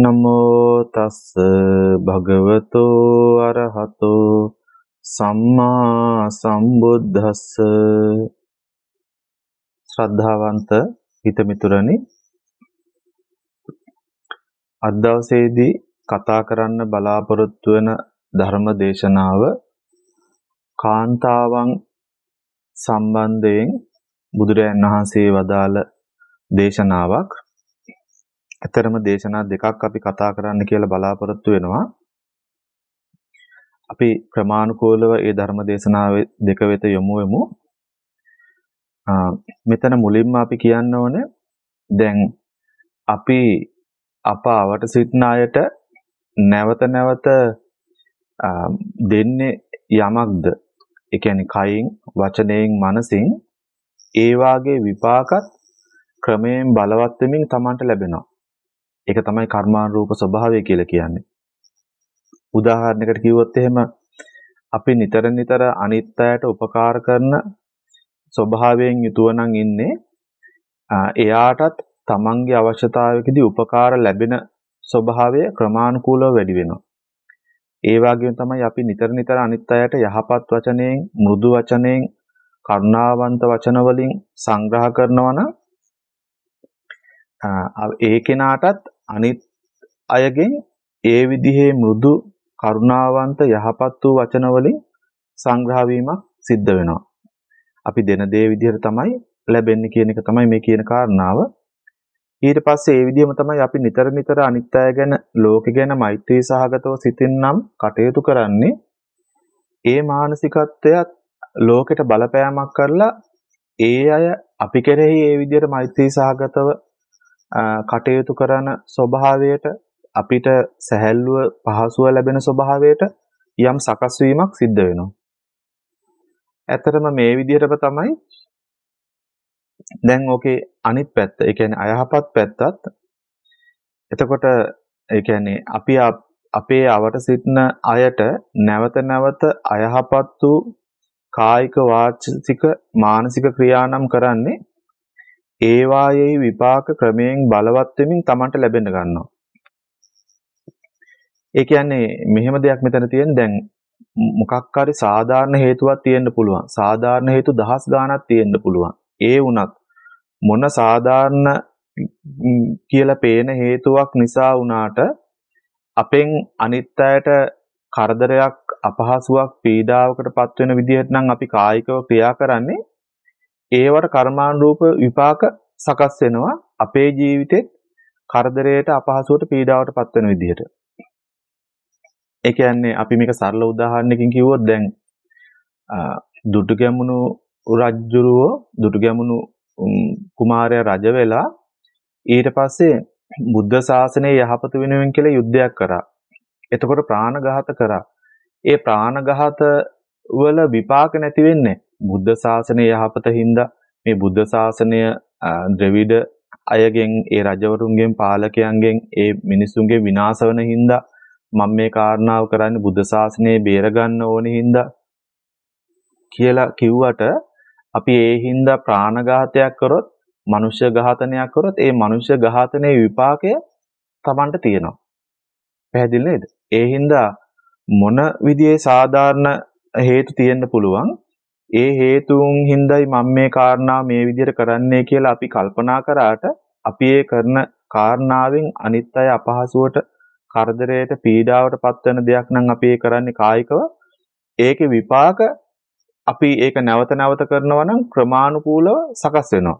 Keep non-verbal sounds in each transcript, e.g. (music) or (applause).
නමෝ තස්ස භගවතෝ අරහතෝ සම්මා සම්බුද්දස්ස. ශ්‍රද්ධාවන්ත හිතමිතුරනි අද දවසේදී කතා කරන්න බලාපොරොත්තු වෙන ධර්ම දේශනාව කාන්තාවන් සම්බන්ධයෙන් බුදුරයන් වහන්සේ වදාළ දේශනාවක්. ඇතරම දේශනා දෙකක් අපි කතා කරන්න කියලා බලාපොරොත්තු වෙනවා. අපි ක්‍රමානුකූලව ඒ ධර්ම දේශනාවේ දෙක වෙත යොමු වෙමු. මෙතන මුලින්ම අපි කියන්න ඕනේ දැන් අපි අප අවට සිටින අයට නැවත නැවත දෙන්නේ යමක්ද ඒ කියන්නේ කයින් වචනයෙන් මනසින් ඒ වාගේ විපාකත් ක්‍රමයෙන් බලවත් වෙමින් Tamanට ලැබෙනවා ඒක තමයි කර්මානුරූප ස්වභාවය කියලා කියන්නේ. උදාහරණයකට කිව්වොත් එහෙම අපි නිතර නිතර අනිත් අයට උපකාර කරන ස්වභාවයෙන් යුතුව නම් ඉන්නේ එයාටත් තමන්ගේ අවශ්‍යතාවයකදී උපකාර ලැබෙන ස්වභාවය ක්‍රමානුකූලව වැඩි වෙනවා. ඒ වගේම තමයි අපි නිතර නිතර අනිත් අයට යහපත් වචනයෙන්, මෘදු වචනයෙන්, කරුණාවන්ත වචන වලින් සංග්‍රහ කරනවා නම් ඒ කෙනාටත් අනිත් අයගෙන් ඒ විදිහේ මෘදු කරුණාවන්ත යහපත් වූ වචන වලින් සංග්‍රහ වීමක් සිද්ධ වෙනවා. අපි දෙන දේ විදිහට තමයි ලැබෙන්නේ කියන එක තමයි මේ කියන කාරණාව. ඊට පස්සේ ඒ විදිහම තමයි අපි නිතර නිතර අනිත් අය ගැන ලෝකෙ ගැන මෛත්‍රී සහගතව සිතින්නම් කටයුතු කරන්නේ. ඒ මානසිකත්වයත් ලෝකෙට බලපෑමක් කරලා ඒ අය අපි කෙරෙහි ඒ විදිහට මෛත්‍රී සහගතව කටයුතු කරන ස්වභාවයට අපිට සැහැල්ලුව පහසුව ලැබෙන ස්වභාවයට යම් සකස් වීමක් සිද්ධ වෙනවා. ඇත්තටම මේ විදිහටම තමයි දැන් ඕකේ අනිත් පැත්ත. ඒ කියන්නේ අයහපත් පැත්තත් එතකොට ඒ කියන්නේ අපි අපේ අවට සිටින අයට නැවත නැවත අයහපත් වූ කායික වාචික මානසික ක්‍රියානම් කරන්නේ ඒ වායේ විපාක ක්‍රමයෙන් බලවත් වෙමින් Tamanට ලැබෙන්න ගන්නවා. ඒ කියන්නේ මෙහෙම දෙයක් මෙතන තියෙන දැන් මොකක් හරි සාධාරණ හේතුවක් තියෙන්න පුළුවන්. සාධාරණ හේතු දහස් ගාණක් තියෙන්න පුළුවන්. ඒ වුණත් මොන සාධාරණ කියලා පේන හේතුවක් නිසා වුණාට අපෙන් අනිත් අයට කරදරයක් අපහසුාවක් පීඩාවකට පත්වෙන විදිහට නම් අපි කායිකව ක්‍රියා කරන්නේ ඒවට කර්මානුරූප විපාක සකස් වෙනවා අපේ ජීවිතෙත් කරදරයට අපහසුවට පීඩාවට පත්වෙන විදිහට. ඒ කියන්නේ අපි මේක සරල උදාහරණයකින් කිව්වොත් දැන් දුටු ගැමුණු රජ්ජුරුව දුටු ගැමුණු කුමාරයා රජ වෙලා ඊට පස්සේ බුද්ධ ශාසනයේ යහපත වෙනුවෙන් කියලා යුද්ධයක් කරා. එතකොට ප්‍රාණඝාත කරා. ඒ ප්‍රාණඝාත වල විපාක නැති වෙන්නේ බුද්ධ ශාසනය යහපත හින්දා මේ බුද්ධ ශාසනය ද්‍රවිඩ අයගෙන් ඒ රජවරුන්ගෙන් පාලකයන්ගෙන් ඒ මිනිසුන්ගේ විනාශ වෙන හින්දා මම මේ කාරණාව කරන්නේ බුද්ධ ශාසනය බේරගන්න ඕනේ හින්දා කියලා කිව්වට අපි ඒ හින්දා ප්‍රාණඝාතයක් කරොත් මනුෂ්‍ය ඝාතනයක් කරොත් ඒ මනුෂ්‍ය ඝාතනයේ විපාකය Tamanට තියෙනවා. පැහැදිලි නේද? ඒ හින්දා මොන විදිහේ සාධාරණ හේතු තියෙන්න පුළුවන් ඒ හේතුන් හින්දායි මම මේ කාරණා මේ විදිහට කරන්නේ කියලා අපි කල්පනා කරාට අපි ඒ කරන කාරණාවෙන් අනිත් අය අපහසුවට කරදරයට පීඩාවට පත්වන දෙයක් නම් අපි ඒ කරන්නේ කායිකව. ඒකේ විපාක අපි ඒක නැවත නැවත කරනවා නම් ක්‍රමානුකූලව සකස් වෙනවා.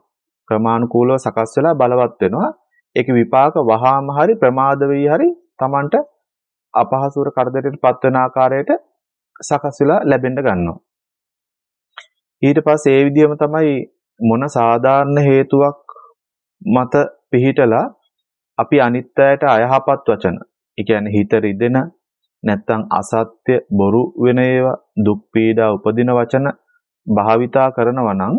ක්‍රමානුකූලව සකස් වෙලා බලවත් වෙනවා. ඒකේ විපාක වහාම හරි ප්‍රමාද වෙයි හරි Tamanට අපහසුර කරදරයට පත්වන ආකාරයට සකස් වෙලා ලැබෙන්න ගන්නවා. ඊට පස්සේ ඒ විදිහම තමයි මොන සාධාරණ හේතුවක් මත පිහිටලා අපි අනිත් අයට අයහපත් වචන, ඒ කියන්නේ හිත රිදෙන නැත්තම් අසත්‍ය බොරු වෙන ඒවා දුක් පීඩා උපදින වචන භාවිතා කරනවා නම්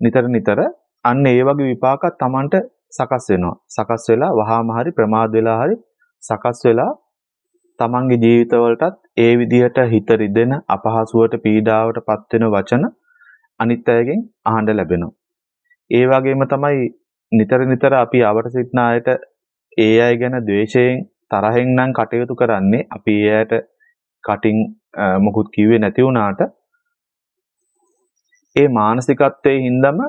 නිතර නිතර අන්න ඒ වගේ විපාකත් Tamanට සකස් වෙනවා. සකස් වෙලා වහාම හරි ප්‍රමාද වෙලා හරි සකස් වෙලා Tamanගේ ජීවිතවලටත් ඒ විදිහට හිත රිදෙන අපහසුවට පීඩාවට පත් වෙන වචන අනිත් අයගෙන් අහන්න ලැබෙනවා. ඒ වගේම තමයි නිතර නිතර අපි අවට සිටින අයට ඒ අය ගැන ද්වේෂයෙන් තරහෙන් නම් කටයුතු කරන්නේ අපි ඒ අයට කටින් මොකුත් කිව්වේ නැති වුණාට ඒ මානසිකත්වයේ හින්දම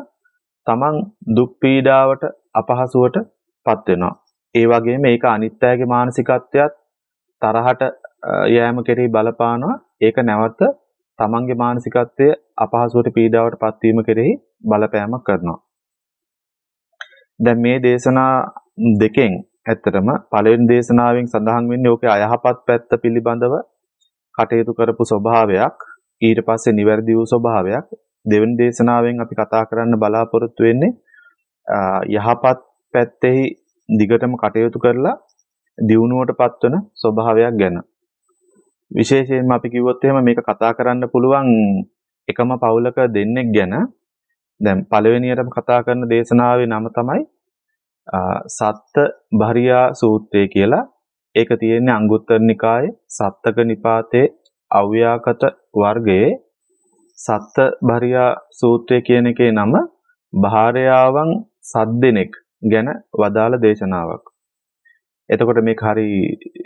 තමන් දුක් පීඩාවට අපහසුවට පත් වෙනවා. ඒ වගේම ඒක අනිත් අයගේ මානසිකත්වයක් තරහට යෑම කෙරෙහි බලපානවා. ඒක නැවත තමන්ගේ මානසිකත්වය අපහසුවට පීඩාවට පත්වීම කෙරෙහි බලපෑමක් කරනවා. දැන් මේ දේශනා දෙකෙන් ඇත්තටම පළවෙනි දේශනාවෙන් සඳහන් වෙන්නේ ඕකේ අයහපත් පැත්ත පිළිබඳව කටයුතු කරපු ස්වභාවයක් ඊට පස්සේ නිවැරදි වූ ස්වභාවයක් දෙවෙනි දේශනාවෙන් අපි කතා කරන්න බලාපොරොත්තු වෙන්නේ යහපත් පැත්තෙහි දිගටම කටයුතු කරලා දියුණුවටපත් වෙන ස්වභාවයක් ගැන. විශේෂයෙන්ම අපි කිව්වොත් එහෙම මේක කතා කරන්න පුළුවන් එකම පවුලක දෙන්නෙක් ගැන. දැන් පළවෙනියටම කතා කරන දේශනාවේ නම තමයි සත්ත භරියා සූත්‍රය කියලා. ඒක තියෙන්නේ අංගුත්තර නිකායේ සත්තක නිපාතේ අව්‍යාකට වර්ගයේ සත්ත භරියා සූත්‍රය කියන එකේ නම භාර්යාවන් සද්දෙනෙක් ගැන වදාළ දේශනාවක්. එතකොට මේක හරි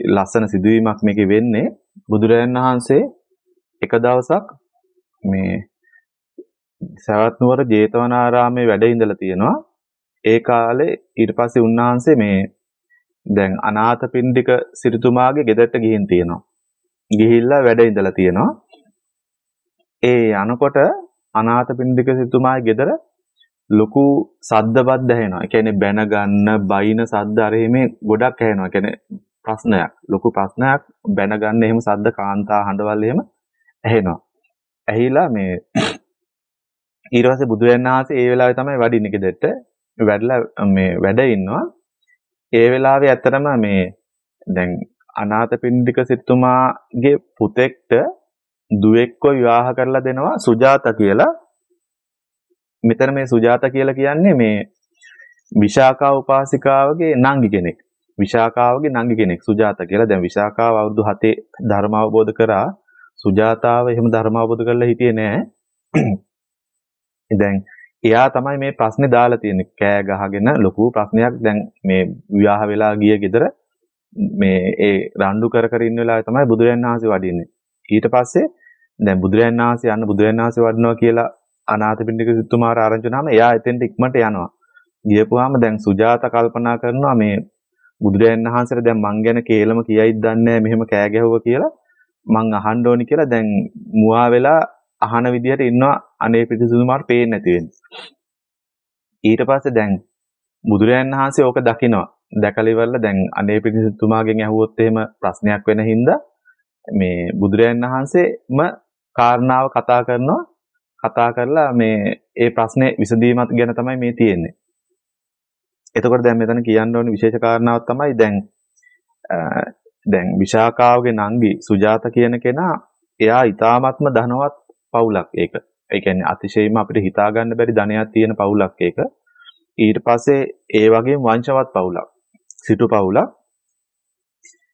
ලස්සන සිදුවීමක් මේකේ වෙන්නේ බුදුරජාණන් වහන්සේ එක දවසක් මේ සවැත් නුවර ජේතවනාරාමේ වැඩ ඉඳලා තියෙනවා. ඒ කාලේ ඊට පස්සේ උන්වහන්සේ මේ දැන් අනාථපිණ්ඩික සිටුතුමාගේ ගෙදරට ගිහින් තියෙනවා. ගිහිල්ලා වැඩ ඉඳලා තියෙනවා. ඒ යනකොට අනාථපිණ්ඩික සිටුතුමාගේ ගෙදර ලොකු සද්දවත් ඇහෙනවා. ඒ කියන්නේ බැන ගන්න, බයින සද්ද අර එහෙම ගොඩක් ඇහෙනවා. ඒ කියන්නේ ප්‍රශ්නයක්. ලොකු ප්‍රශ්නයක් බැන ගන්න එහෙම සද්ද කාන්තා හඬවල් එහෙම ඇහෙනවා. ඇහිලා මේ ඊට පස්සේ බුදුරජාණන් වහන්සේ ඒ වෙලාවේ තමයි වඩින්නේ ගෙදරට. වැඩලා මේ වැඩ ඉන්නවා. ඒ වෙලාවේ ඇත්තටම මේ දැන් අනාථපිණ්ඩික සිටුමාගේ පුතෙක්ට දුවෙක්ව විවාහ කරලා දෙනවා සුජාත කියලා. මෙතන මේ සුජාත කියලා කියන්නේ මේ විශාකා උපාසිකාවගේ නංගි කෙනෙක්. විශාකාවගේ නංගි කෙනෙක් සුජාත කියලා. දැන් විශාකාව අවුරුදු 7 ධර්ම අවබෝධ කරා. සුජාතාව එහෙම ධර්ම අවබෝධ කරලා හිටියේ නෑ. දැන් එයා තමයි මේ ප්‍රශ්නේ දාලා තියෙන්නේ. කෑ ගහගෙන ලොකු ප්‍රශ්නයක් දැන් මේ විවාහ වෙලා ගිය ගෙදර මේ ඒ රණ්ඩු කර කර ඉන්න වෙලාවේ තමයි බුදුරජාණන් වහන්සේ වඩින්නේ. ඊට පස්සේ දැන් බුදුරජාණන් වහන්සේ යන්න බුදුරජාණන් වහන්සේ වඩනවා කියලා අනාථපිණ්ඩික සිතුමාර ආරංචි වුණාම එයා එතෙන්ට ඉක්මනට යනවා. ගියපුවාම දැන් සුජාත කල්පනා කරනවා මේ බුදුරජාණන් වහන්සේට දැන් මං ගැන කේලම කියයිද දන්නේ මෙහෙම කෑ ගැහුවා කියලා මං අහන්න ඕනි කියලා දැන් මුවා වෙලා අහන විදිහට ඉන්නවා අනේ පිටිසුදුමාට පේන්නේ නැති වෙන්නේ. ඊට පස්සේ දැන් බුදුරජාණන් වහන්සේ ඕක දකිනවා. දැකලා ඉවරලා දැන් අනේ පිටිසුදුමාගෙන් ඇහුවොත් එහෙම ප්‍රශ්නයක් වෙන හින්දා මේ බුදුරජාණන් වහන්සේම කාරණාව කතා කරනවා කතා කරලා මේ ඒ ප්‍රශ්නේ විසඳීමත් ගැන තමයි මේ තියෙන්නේ. එතකොට දැන් මෙතන කියන්න ඕනේ විශේෂ කාරණාවක් තමයි දැන් දැන් විශාකාවගේ නංගි සුජාත කියන කෙනා එයා ඊ타ත්ම ධනවත් පවුලක් ඒක. ඒ කියන්නේ අතිශයින්ම අපිට හිතා ගන්න බැරි ධනයක් තියෙන පවුලක් ඒක. ඊට පස්සේ ඒ වගේම වංශවත් පවුලක්. සිටු පවුලක්.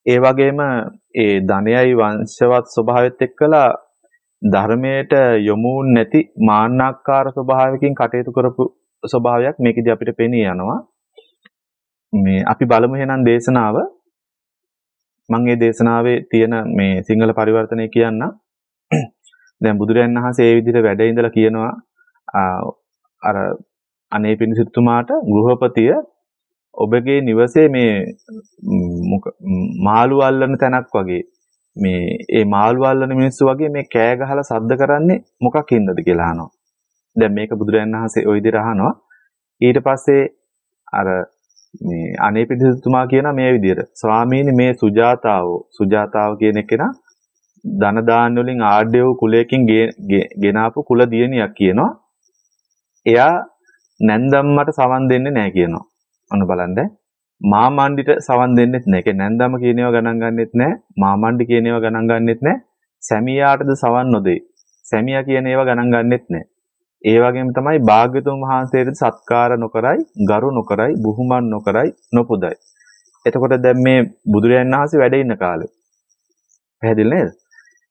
ඒ වගේම ඒ ධනයයි වංශවත් ස්වභාවයත් එක්කලා ධර්මයට යොමු නැති මාන්නාකාර ස්වභාවයකින් කටයුතු කරපු ස්වභාවයක් මේකදී අපිට පෙනී යනවා. මේ අපි බලමු එහෙනම් දේශනාව මම මේ දේශනාවේ තියෙන මේ සිංහල පරිවර්තනය කියන්න. දැන් බුදුරයන් වහන්සේ ඒ විදිහට වැඩ ඉඳලා කියනවා අර අනේ පිණිසිතුමාට ගෘහපතිය ඔබගේ නිවසේ මේ මාළු අල්ලන තැනක් වගේ මේ ඒ මාළු අල්ලන මිනිස්සු වගේ මේ කෑ ගහලා සද්ද කරන්නේ මොකක් හින්දාද කියලා අහනවා. දැන් මේක බුදුරජාණන් වහන්සේ ওই විදිහට අහනවා. ඊට පස්සේ අර මේ අනේ පිටිසතුමා කියන මේ විදිහට ස්වාමීනි මේ සුජාතාව සුජාතාව කියන කෙනා ධන දාන්න වලින් ආඩ්‍ය වූ කුලයකින් ගෙනාපු කුල දියණියක් කියනවා. එයා නැන්දම්මට සවන් දෙන්නේ නැහැ කියනවා. ඔන්න බලන්න. මාමණ්ඩිට සවන් දෙන්නෙත් නැහැ. ඒ නැන්දම කියන ඒවා ගණන් ගන්නෙත් නැහැ. මාමණ්ඩි කියන ඒවා ගණන් ගන්නෙත් නැහැ. සැමියාටද සවන් නොදෙයි. සැමියා කියන ඒවා ගණන් ගන්නෙත් නැහැ. ඒ වගේම තමයි භාග්‍යතුන් වහන්සේට සත්කාර නොකරයි, ගරු නොකරයි, බුහුමන් නොකරයි, නොපුදයි. එතකොට දැන් මේ බුදුරයන් වහන්සේ වැඩ ඉන්න කාලේ. පැහැදිලි නේද?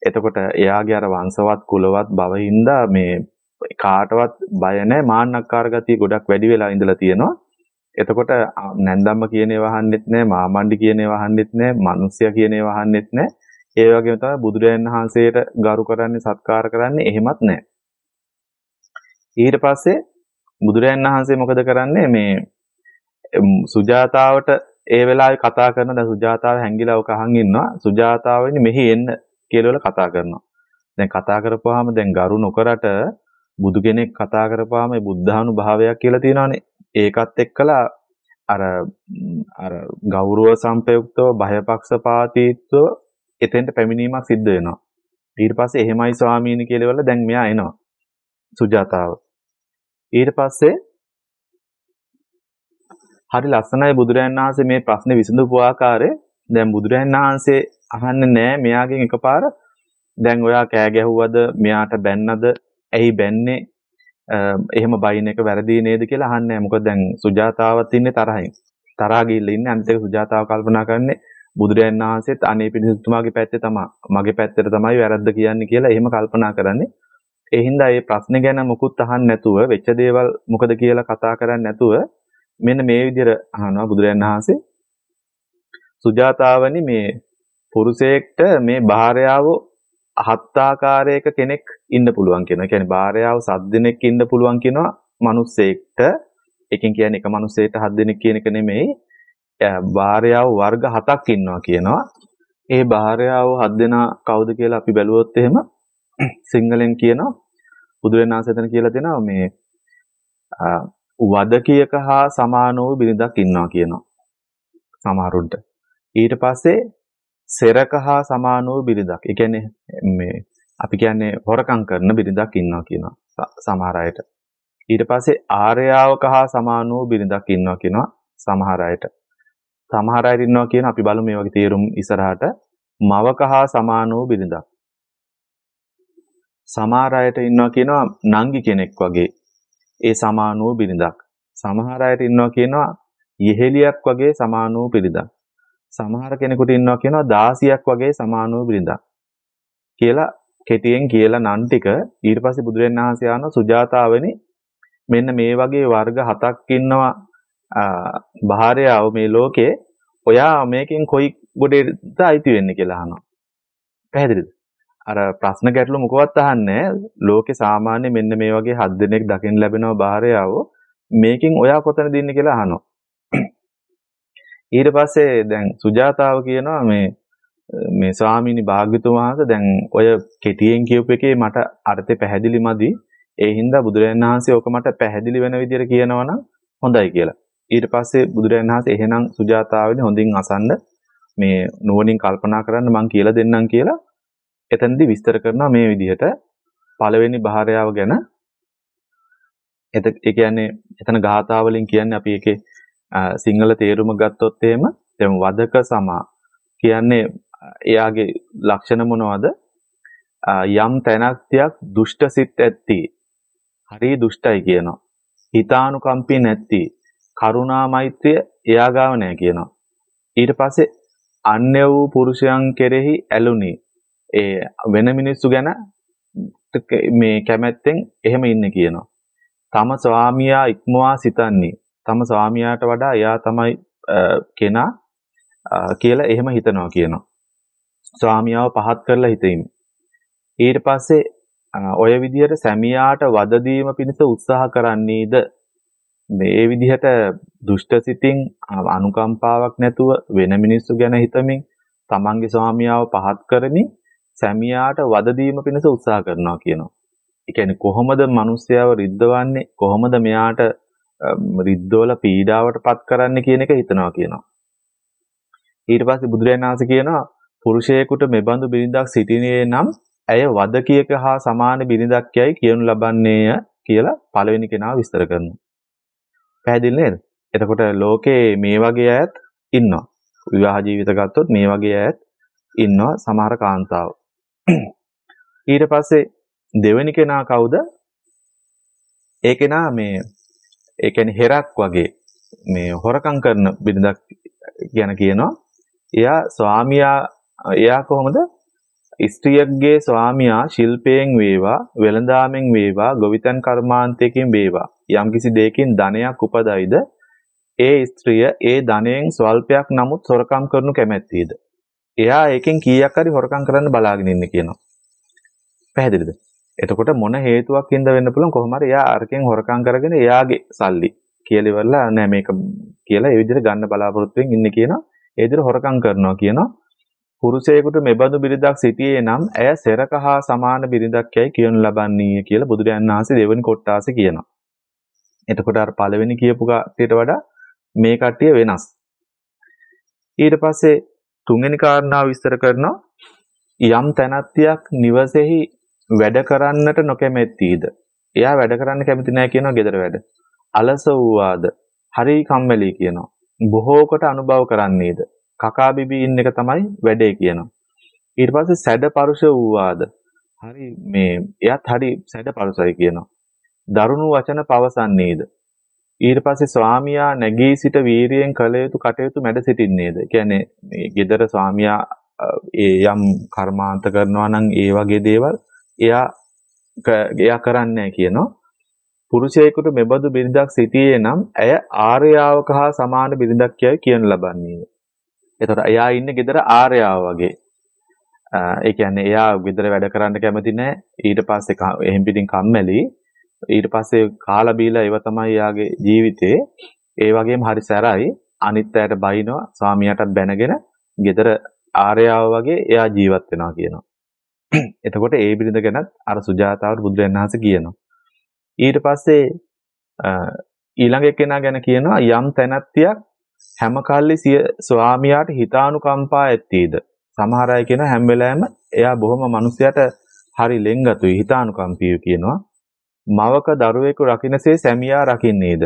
එතකොට එයාගේ අර වංශවත් කුලවත් බවින්දා මේ කාටවත් බය නැහැ මාන්නක්කාර ගතිය ගොඩක් වැඩි වෙලා ඉඳලා තියෙනවා. එතකොට නැන්දම්ම කියන ඒවා අහන්නෙත් නැහැ, මාමණ්ඩි කියන ඒවා අහන්නෙත් නැහැ, මිනිස්සයා කියන ඒවා අහන්නෙත් නැහැ. ඒ වගේම තමයි බුදුරජාණන් වහන්සේට ගරු කරන්නේ, සත්කාර කරන්නේ එහෙමත් නැහැ. ඊට පස්සේ බුදුරජාණන් වහන්සේ මොකද කරන්නේ මේ සුජාතාවට ඒ වෙලාවේ කතා කරන දැන් සුජාතාව හැංගිලා ඔක අහන් ඉන්නවා. සුජාතාවනි මෙහි එන්න කියලා කතා කරනවා. දැන් කතා කරපුවාම දැන් ගරු නොකරට බුදු කෙනෙක් කතා කරපුවාම ඒ බුද්ධානුභාවයක් කියලා තියෙනවානේ. ඒකත් එක්කලා අර අර ගෞරව සම්පයුක්තව භයපක්ෂපාතීත්ව එතෙන්ට පැමිණීමක් සිද්ධ වෙනවා. ඊට පස්සේ එහෙමයි ස්වාමීනි කියලා වල දැන් මෙයා එනවා. සුජාතාව. ඊට පස්සේ හරි ලස්සනයි බුදුරයන් වහන්සේ මේ ප්‍රශ්නේ විසඳපු ආකාරය. දැන් බුදුරයන් වහන්සේ අහන්නේ නෑ මෙයාගෙන් එකපාර දැන් ඔයා කෑ ගැහුවද මෙයාට බැන්නද ඇයි බැන්නේ එහෙම බයින් එක වැරදි නේද කියලා අහන්නේ නැහැ. මොකද දැන් සුජාතාවත් ඉන්නේ තරහින්. තරහා ගිහිල්ලා ඉන්නේ අනිත් එක සුජාතාව කල්පනා කරන්නේ බුදුරයන් වහන්සේත් අනේ පිළිසුතුමාගේ පැත්තේ තමයි. මගේ පැත්තට තමයි වැරද්ද කියන්නේ කියලා එහෙම කල්පනා කරන්නේ. ඒ හින්දා මේ ප්‍රශ්නේ ගැන මුකුත් අහන්න නැතුව වෙච්ච දේවල් මොකද කියලා කතා කරන්නේ නැතුව මෙන්න මේ විදිහට අහනවා බුදුරයන් වහන්සේ. සුජාතාවනි මේ පුරුෂයෙක්ට මේ භාර්යාව හත් ආකාරයක කෙනෙක් ඉන්න පුළුවන් කියනවා. ඒ කියන්නේ භාර්යාව සත් දෙනෙක් ඉන්න පුළුවන් කියනවා මිනිස්සෙක්ට. එකෙන් කියන්නේ එක මිනිස්සෙක්ට හත් දෙනෙක් කියන එක නෙමෙයි. භාර්යාව වර්ග හතක් ඉන්නවා කියනවා. ඒ භාර්යාව හත් දෙනා කවුද කියලා අපි බැලුවොත් එහෙම (clears throat) සිංහලෙන් කියනවා බුදුරණාහිසෙන් කියලා දෙනවා මේ වදකියක හා සමාන වූ බිරිඳක් ඉන්නවා කියනවා. සමහරුන්ට. ඊට පස්සේ සෙරක හා සමාන වූ බිරිඳක්. ඒ කියන්නේ මේ අපි කියන්නේ හොරකම් කරන බිරිඳක් ඉන්නවා කියනවා සමහර අයට. ඊට පස්සේ ආර්යාවක හා සමාන වූ බිරිඳක් ඉන්නවා කියනවා සමහර අයට. සමහර අය ඉන්නවා කියන අපි බලමු මේ වගේ තේරුම් ඉස්සරහට මවක හා සමාන වූ බිරිඳක්. සමහර අයට ඉන්නවා කියනවා නංගි කෙනෙක් වගේ. ඒ සමාන වූ බිරිඳක්. සමහර අයට ඉන්නවා කියනවා යෙහෙලියක් වගේ සමාන වූ බිරිඳක්. සමහර කෙනෙකුට ඉන්නවා කියනවා 16ක් වගේ සමාන වූ බිරිඳක්. කියලා කෙටියෙන් කියලා නන් ටික ඊට පස්සේ බුදුරජාණන් වහන්සේ ආන සුජාතාවනි මෙන්න මේ වගේ වර්ග හතක් ඉන්නවා භාර්යාව මේ ලෝකේ. ඔයා මේකෙන් කොයි ගොඩේද අයිති වෙන්නේ කියලා අහනවා. පැහැදිලිද? අර ප්‍රශ්න ගැටළු මොකවත් අහන්නේ ලෝකේ සාමාන්‍ය මෙන්න මේ වගේ හත් දෙනෙක් දකින්න ලැබෙනවා භාර්යාව මේකෙන් ඔයා කොතනද ඉන්නේ කියලා අහනවා ඊට පස්සේ දැන් සුජාතාව කියනවා මේ මේ ස්වාමීනි භාග්‍යතුන් වහන්සේ දැන් ඔය කෙටියෙන් කියූප එකේ මට අර්ථය පැහැදිලි මදි. ඒ හින්දා බුදුරජාණන් වහන්සේ ඕක මට පැහැදිලි වෙන විදිහට කියනවනම් හොඳයි කියලා. ඊට පස්සේ බුදුරජාණන් වහන්සේ එහෙනම් සුජාතාවනි හොඳින් අසන්න මේ නුවණින් කල්පනා කරන්න මං කියලා දෙන්නම් කියලා එතනදී විස්තර කරනවා මේ විදිහට පළවෙනි භාර්යාව ගැන එත ඒ කියන්නේ එතන ගාථා වලින් කියන්නේ අපි ඒකේ සිංහල තේරුම ගත්තොත් එහෙම දැන් වදක සමා කියන්නේ එයාගේ ලක්ෂණ මොනවද? යම් තැනක්තියක් දුෂ්ට සිත් ඇත්ති. හරි දුෂ්ටයි කියනවා. හිතානුකම්පී නැත්ති. කරුණා මෛත්‍රිය එයා ගාව නැහැ කියනවා. ඊට පස්සේ අන්‍ය වූ පුරුෂයන් කෙරෙහි ඇලුනි. ඒ වෙන මිනිස්සු ගැන මේ කැමැත්තෙන් එහෙම ඉන්නේ කියනවා. තම ස්වාමියා ඉක්මවා සිතන්නේ. තම ස්වාමියාට වඩා එයා තමයි කෙනා කියලා එහෙම හිතනවා කියනවා. ස්වාමියාව පහත් කරලා හිතීම. ඊට පස්සේ ඔය විදිහට සැමියාට වද දීම පිණිස උත්සාහ කරන්නේද මේ විදිහට දුෂ්ට සිතින් අනුකම්පාවක් නැතුව වෙන මිනිස්සු ගැන හිතමින් තමන්ගේ ස්වාමියාව පහත් කරමින් සැමියාට වද දීම පිණිස උත්සාහ කරනවා කියනවා. ඒ කියන්නේ කොහොමද මිනිස්යාව රිද්දවන්නේ කොහොමද මෙයාට රිද්දවල පීඩාවට පත් කරන්න කියන එක හිතනවා කියනවා. ඊට පස්සේ බුදුරජාණන් වහන්සේ කියනවා පුරුෂයෙකුට මෙබඳු බිරිඳක් සිටිනේ නම් ඇය වදකියක හා සමාන බිරිඳක් යයි කියනු ලබන්නේය කියලා පළවෙනි කෙනා විස්තර කරනවා. පැහැදිලි නේද? එතකොට ලෝකේ මේ වගේ අයත් ඉන්නවා. විවාහ ජීවිත ගත්තොත් මේ වගේ අයත් ඉන්නවා සමහර කාන්තාව. (clears throat) ඊට පස්සේ දෙවෙනි කෙනා කවුද? ඒ කෙනා මේ ඒ කියන්නේ හෙරක් වගේ මේ හොරකම් කරන බිරිඳක් ගැන කියනවා. එයා ස්වාමියා එයා කොහොමද? ස්ත්‍රියක්ගේ ස්වාමියා ශිල්පයෙන් වේවා, වෙළඳාමෙන් වේවා, ගොවිතැන් කර්මාන්තයකින් වේවා යම්කිසි දෙයකින් ධනයක් උපදයිද ඒ ස්ත්‍රිය ඒ ධනයෙන් ස්වල්පයක් නමුත් හොරකම් කරනු කැමැත්තීද? එයා ඒකෙන් කීයක් හරි හොරකම් කරන්න බලාගෙන ඉන්නේ කියනවා. පැහැදිලිද? එතකොට මොන හේතුවක් හින්දා වෙන්න පුළුවන් කොහොම හරි එයා අරකින් හොරකම් කරගෙන එයාගේ සල්ලි කියලා ඉවරලා නෑ මේක කියලා ඒ විදිහට ගන්න බලාපොරොත්තුෙන් ඉන්නේ කියනවා. ඒ විදිහට හොරකම් කරනවා කියනවා. පුරුෂයෙකුට මෙබඳු බිරිඳක් සිටියේ නම් ඇය සෙරක හා සමාන බිරිඳක් යයි කියනු ලබන්නීය කියලා බුදුරජාණන් වහන්සේ දෙවෙනි කොටාසේ කියනවා. එතකොට අර පළවෙනි කියපු කට්ටියට වඩා මේ කට්ටිය වෙනස්. ඊට පස්සේ තුන්වෙනි කාරණාව විස්තර කරනවා යම් තැනැත්තියක් නිවසේහි වැඩ කරන්නට නොකැමැත්තීද? එයා වැඩ කරන්න කැමති නැහැ කියනවා ගෙදර වැඩ. අලස වූවාද? හරි කම්මැලි කියනවා. බොහෝ කොට අනුභව කරන්නේද? කකා බිබී ඉන්න එක තමයි වැඩේ කියනවා. ඊට පස්සේ සැඩ පරුෂ වූවාද? හරි මේ එයාත් හරි සැඩ පරුසයි කියනවා. දරුණු වචන පවසන්නේද? ඊට පස්සේ ස්වාමියා නැගී සිට වීරියෙන් කළ යුතු කටයුතු මැඩ සිටින්නේද? කියන්නේ මේ gedara ස්වාමියා ඒ යම් කර්මාන්ත කරනවා නම් ඒ වගේ දේවල් එයා එයා කරන්නේ කියනවා. පුරුෂයෙකුට මෙබඳු බිරිඳක් සිටියේ නම් ඇය ආර්යාවක හා සමාන බිරිඳක් යයි කියනු ලබන්නේ. එතකොට එයා ඉන්නේ gedara ආර්යාව වගේ. ඒ කියන්නේ එයා gedara වැඩ කරන්න කැමති නැහැ. ඊට පස්සේ එහෙම් පිටින් කම්මැලි. ඊට පස්සේ කාලා බීලා ඒව තමයි යාගේ ජීවිතේ. ඒ වගේම හරි සැරයි. අනිත් අයට බයිනවා ස්වාමියාටත් බැනගෙන gedara ආර්යාව වගේ එයා ජීවත් වෙනවා කියනවා. (clears throat) එතකොට ඒ බිරිඳ ගැනත් අර සුජාතාවට බුදුරජාණන් වහන්සේ කියනවා. ඊට පස්සේ ඊළඟ එක්කෙනා ගැන කියනවා යම් තැනැත්තියක් හැම කල්ලි සිය ස්වාමියාට හිතානුකම්පා ඇත්තේද සමහර අය කියන හැම වෙලාවෙම එයා බොහොම මිනිසයාට හරි ලෙන්ගතුයි හිතානුකම්පිය කියනවා මවක දරුවෙකු රකින්නසේ සැමියා රකින්නේද?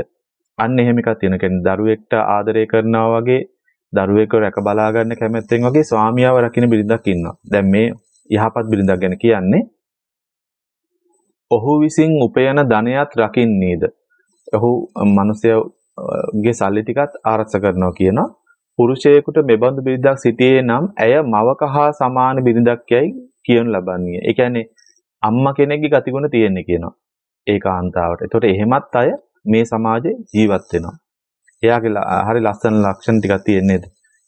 අන්න එහෙම එකක් තියෙන. කියන්නේ දරුවෙක්ට ආදරය කරනවා වගේ දරුවෙක්ව රැක බලා ගන්න කැමැත්තෙන් වගේ ස්වාමියාව රකින්න බිරිඳක් ඉන්නවා. දැන් මේ යහපත් බිරිඳක් ගැන කියන්නේ ඔහු විසින් උපයන ධනයත් රකින්නේද? ඔහු මිනිසයාගේ සල්ලි ටිකත් ආරක්ෂා කරනවා කියනවා. පුරුෂයෙකුට මෙබඳු බිරිඳක් සිටියේ නම් ඇය මවක හා සමාන බිරිඳක් යයි කියනු ලබන්නේ. ඒ කියන්නේ අම්මා කෙනෙක්ගේ ගතිගුණ තියෙන්නේ කියනවා. ඒකාන්තාවට. එතකොට එහෙමත් අය මේ සමාජේ ජීවත් වෙනවා. එයාගේ හරි ලස්සන ලක්ෂණ ටිකක් තියෙන නේද?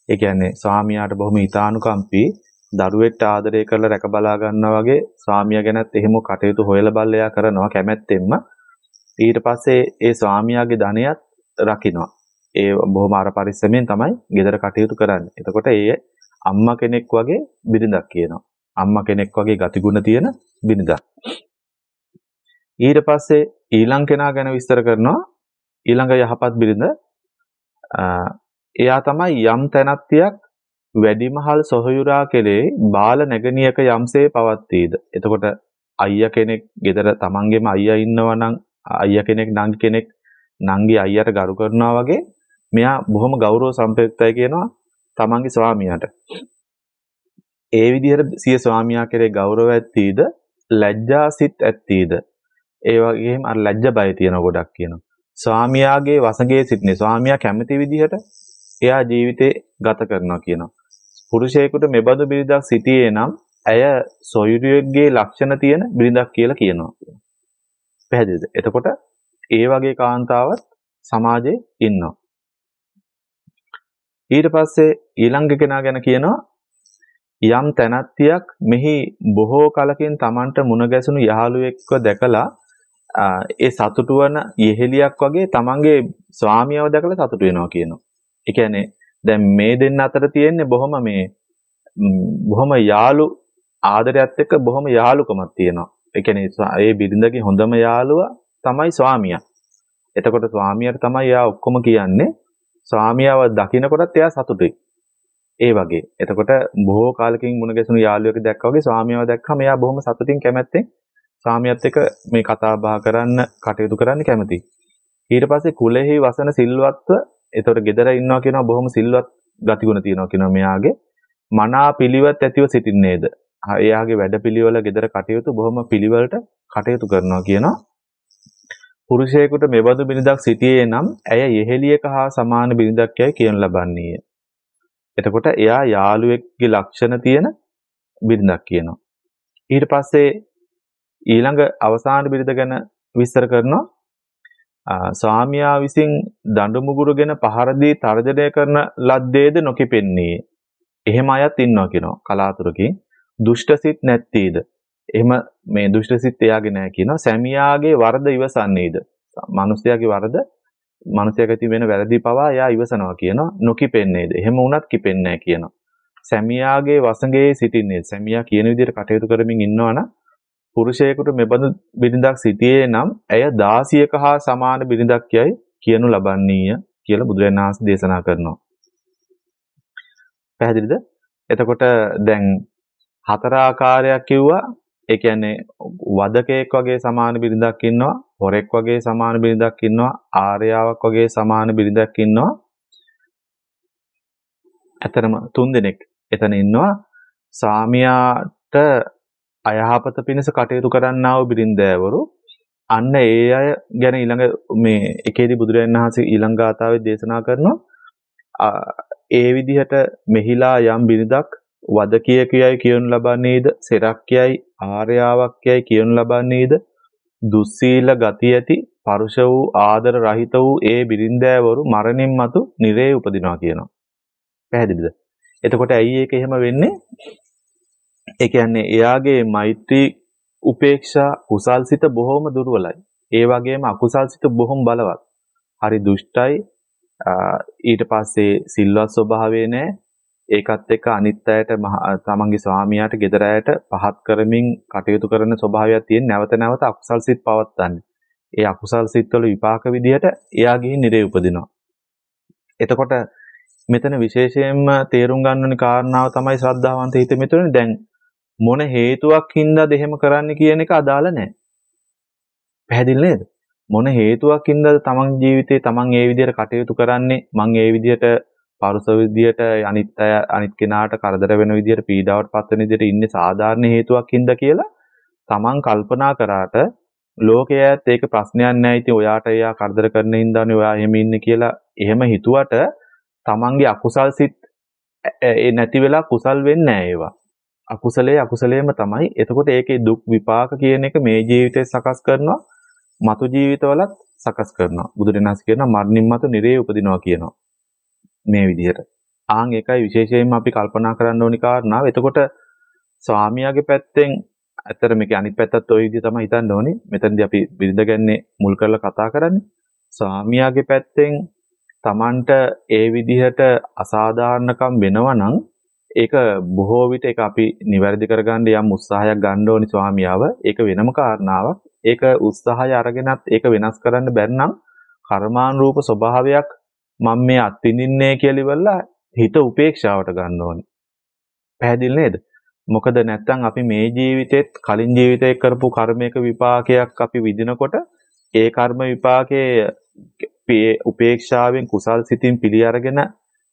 ඒ කියන්නේ ස්වාමියාට බොහොම හිතානුකම්පී දරුවෙක්ට ආදරය කරලා රැක බලා ගන්නවා වගේ ස්වාමියා ගැනත් එහෙම කටයුතු හොයලා බලලා එයා කරනවා කැමැත්තෙන්ම. ඊට පස්සේ ඒ ස්වාමියාගේ ධනයත් රකින්නවා. ඒ බොහොම අර පරිස්සමෙන් තමයි ගෙදර කටයුතු කරන්නේ. එතකොට ඒ අම්මා කෙනෙක් වගේ බිරිඳක් කියනවා. අම්මා කෙනෙක් වගේ ගතිගුණ තියෙන බිරිඳක්. ඊට පස්සේ ඊළඟ කෙනා ගැන විස්තර කරනවා. ඊළඟ යහපත් බිරිඳ. එයා තමයි යම් තැනැත්තියක් වැඩිමහල් සොහයුරා කෙරේ බාල නැගණියක යම්සේ පවත්තීද එතකොට අයියා කෙනෙක් ගෙදර තමන්ගේම අයියා ඉන්නවා නම් අයියා කෙනෙක් නංගි කෙනෙක් නංගි අයියට ගරු කරනවා වගේ මෙයා බොහොම ගෞරව සම්ප්‍රයුක්තයි කියනවා තමන්ගේ ස්වාමියාට. ඒ විදිහට සිය ස්වාමියා කෙරේ ගෞරව ඇත්තීද? ලැජ්ජා සිත් ඇත්තීද? ඒ වගේම අර ලැජ්ජ බය තියෙන ගොඩක් කියනවා. ස්වාමියාගේ වසඟේ සිටිනේ ස්වාමියා කැමති විදිහට එයා ජීවිතේ ගත කරනවා කියනවා. පුරුෂයෙකුට මෙබඳු බිරිඳක් සිටියේ නම් ඇය සොයුරියෙක්ගේ ලක්ෂණ තියෙන බිරිඳක් කියලා කියනවා. පැහැදිලිද? එතකොට ඒ වගේ කාන්තාවක් සමාජයේ ඉන්නවා. ඊට පස්සේ ඊළඟ කෙනා ගැන කියනවා යම් තැනැත්තියක් මෙහි බොහෝ කලකින් Tamanට මුණ ගැසුණු යහළුවෙක්ව දැකලා ඒ සතුටු වන යෙහෙලියක් වගේ තමන්ගේ ස්වාමියව දැකලා සතුටු වෙනවා කියනවා. ඒ කියන්නේ දැන් මේ දෙන්න අතර තියෙන්නේ බොහොම මේ බොහොම යාළු ආදරයත් එක්ක බොහොම යාළුකමක් තියෙනවා. ඒ කියන්නේ ඒ බිරිඳගේ හොඳම යාළුවා තමයි ස්වාමියා. එතකොට ස්වාමියාට තමයි එයා ඔක්කොම කියන්නේ. ස්වාමියාව දකිනකොටත් එයා සතුටුයි. ඒ වගේ. එතකොට බොහෝ කාලෙකින් මුණ ගැසුණු යාළුවෙක් දැක්කා වගේ ස්වාමියාව දැක්කම එයා බොහොම සතුටින් කැමැත්තෙන් සාමියත් එක්ක මේ කතා බහ කරන්න කටයුතු කරන්න කැමතියි. ඊට පස්සේ කුලෙහි වසන සිල්වත්ව එතකොට gedara ඉන්නවා කියනවා බොහොම සිල්වත් ගතිගුණ තියෙනවා කියනවා මෙයාගේ මනා පිළිවෙත් ඇතිව සිටින්නේද. එයාගේ වැඩපිළිවෙල gedara කටයුතු බොහොම පිළිවෙලට කටයුතු කරනවා කියනවා. පුරුෂයෙකුට මෙබඳු බිරිඳක් සිටියේ නම් ඇය යෙහෙලියක හා සමාන බිරිඳක් යයි කියන ලබන්නේය. එතකොට එයා යාළුවෙක්ගේ ලක්ෂණ තියෙන බිරිඳක් කියනවා. ඊට පස්සේ ඊළඟ අවසාන බිරිඳ ගැන විස්තර කරනවා ස්වාමියා විසින් දඬු මුගුරුගෙන පහර දී තර්ජනය කරන ලද්දේද නොකිපෙන්නේ. එහෙම අයත් ඉන්නවා කියනවා කලාතුරකින්. දුෂ්ටසිත නැත්තේද? එහෙම මේ දුෂ්ටසිත එයාගේ නැහැ කියනවා. සැමියාගේ වරද ඉවසන්නේද? මිනිස්යාගේ වරද මිනිසයාගේ ඇති වෙන වැරදි පවා එයා ඉවසනවා කියනවා. නොකිපෙන්නේද? එහෙම වුණත් කිපෙන්නේ නැහැ කියනවා. සැමියාගේ වසඟේ සිටින්නේ. සැමියා කියන විදිහට කටයුතු කරමින් ඉන්නවනම් පුරුෂයෙකුට මෙබඳු බිරිඳක් සිටියේ නම් ඇය දාසියක හා සමාන බිරිඳක් යයි කියනු ලබන්නීය කියලා බුදුරජාණන් වහන්සේ දේශනා කරනවා. පැහැදිලිද? එතකොට දැන් හතර ආකාරයක් කිව්වා. ඒ කියන්නේ වදකයෙක් වගේ සමාන බිරිඳක් ඉන්නවා, හොරෙක් වගේ සමාන බිරිඳක් ඉන්නවා, ආර්යාවක් වගේ සමාන බිරිඳක් ඉන්නවා. ඇතරම තුන් දෙනෙක් එතන ඉන්නවා. සාමියාට අයහපත පිණිස කටයුතු කරන්නා වූ බිරින්දෑවරු අන්න ඒ අය ගැන ඊළඟ මේ එකේදී බුදුරජාණන් වහන්සේ ඊළඟ ගාථාවේ දේශනා කරනවා. ඒ විදිහට මෙහිලා යම් බිරිඳක් වදකිය කියයි කියනු ලබන්නේද? සෙරක්යයි ආර්යාවක්යයි කියනු ලබන්නේද? දුස්සීල ගති ඇති පරුෂ වූ ආදර රහිත වූ ඒ බිරින්දෑවරු මරණින් මතු නිරේ උපදිනවා කියනවා. පැහැදිලිද? එතකොට ඇයි ඒක එහෙම වෙන්නේ? ඒ කියන්නේ එයාගේ මෛත්‍රී උපේක්ෂා කුසල්සිත බොහොම දුර්වලයි. ඒ වගේම අකුසල්සිත බොහොම බලවත්. හරි දුෂ්ටයි. ඊට පස්සේ සිල්වත් ස්වභාවය නැහැ. ඒකත් එක්ක අනිත් අයට තමන්ගේ ස්වාමියාට ගෙදර අයට පහත් කරමින් කටයුතු කරන ස්වභාවයක් තියෙන නැවත නැවත අකුසල් සිත් පවත්න්නේ. ඒ අකුසල් සිත් වල විපාක විදියට එයා ගිහින් නිරේ උපදිනවා. එතකොට මෙතන විශේෂයෙන්ම තේරුම් ගන්න ඕනි කාරණාව තමයි ශ්‍රද්ධාවන්ත හිත මෙතන දැන් මොන හේතුවක් හින්දාද එහෙම කරන්න කියන එක අදාළ නැහැ. පැහැදිලි නේද? මොන හේතුවක් හින්දාද තමන් ජීවිතේ තමන් ඒ විදිහට කටයුතු කරන්නේ මං ඒ විදිහට පරුස විදියට අනිත් අය අනිත් කෙනාට කරදර වෙන විදියට පීඩාවට පත් වෙන විදියට ඉන්නේ සාධාරණ හේතුවක් හින්දා කියලා තමන් කල්පනා කරාට ලෝකයේත් ඒක ප්‍රශ්නයක් නැහැ. ඉතින් ඔයාට එයා කරදර කරන හින්දානේ ඔයා එහෙම ඉන්නේ කියලා එහෙම හිතුවට තමන්ගේ අකුසල් සිත් ඒ නැති වෙලා කුසල් වෙන්නේ නැහැ ඒවා. අකුසලයේ අකුසලයේම තමයි. එතකොට ඒකේ දුක් විපාක කියන එක මේ ජීවිතේ සකස් කරනවා. මතු ජීවිතවලත් සකස් කරනවා. බුදුරණස් කියනවා මරණින් මතු නිරේ උපදිනවා කියනවා. මේ විදිහට. ආන් ඒකයි විශේෂයෙන්ම අපි කල්පනා කරන්න ඕනි කාරණාව. එතකොට ස්වාමියාගේ පැත්තෙන් ඇත්තට මේක අනිත් පැත්තත් ওই විදිහ තමයි හිතන්න ඕනි. මෙතනදී අපි බිරිඳගන්නේ මුල් කරලා කතා කරන්නේ. ස්වාමියාගේ පැත්තෙන් Tamanට ඒ විදිහට අසාධාරණකම් වෙනවා නම් ඒක බොහෝ විට ඒක අපි නිවැරදි කරගන්න යම් උත්සාහයක් ගන්න ඕනි ස්වාමියාව. ඒක වෙනම කාරණාවක්. ඒක උත්සාහය අරගෙනත් ඒක වෙනස් කරන්න බැරි නම් කර්මානුරූප ස්වභාවයක් මම මේ අත්විඳින්නේ කියලා ඉවරලා හිත උපේක්ෂාවට ගන්න ඕනි. පැහැදිලි නේද? මොකද නැත්තම් අපි මේ ජීවිතෙත් කලින් ජීවිතේ කරපු කර්මයක විපාකයක් අපි විඳිනකොට ඒ කර්ම විපාකයේ උපේක්ෂාවෙන් කුසල් සිතින් පිළි අරගෙන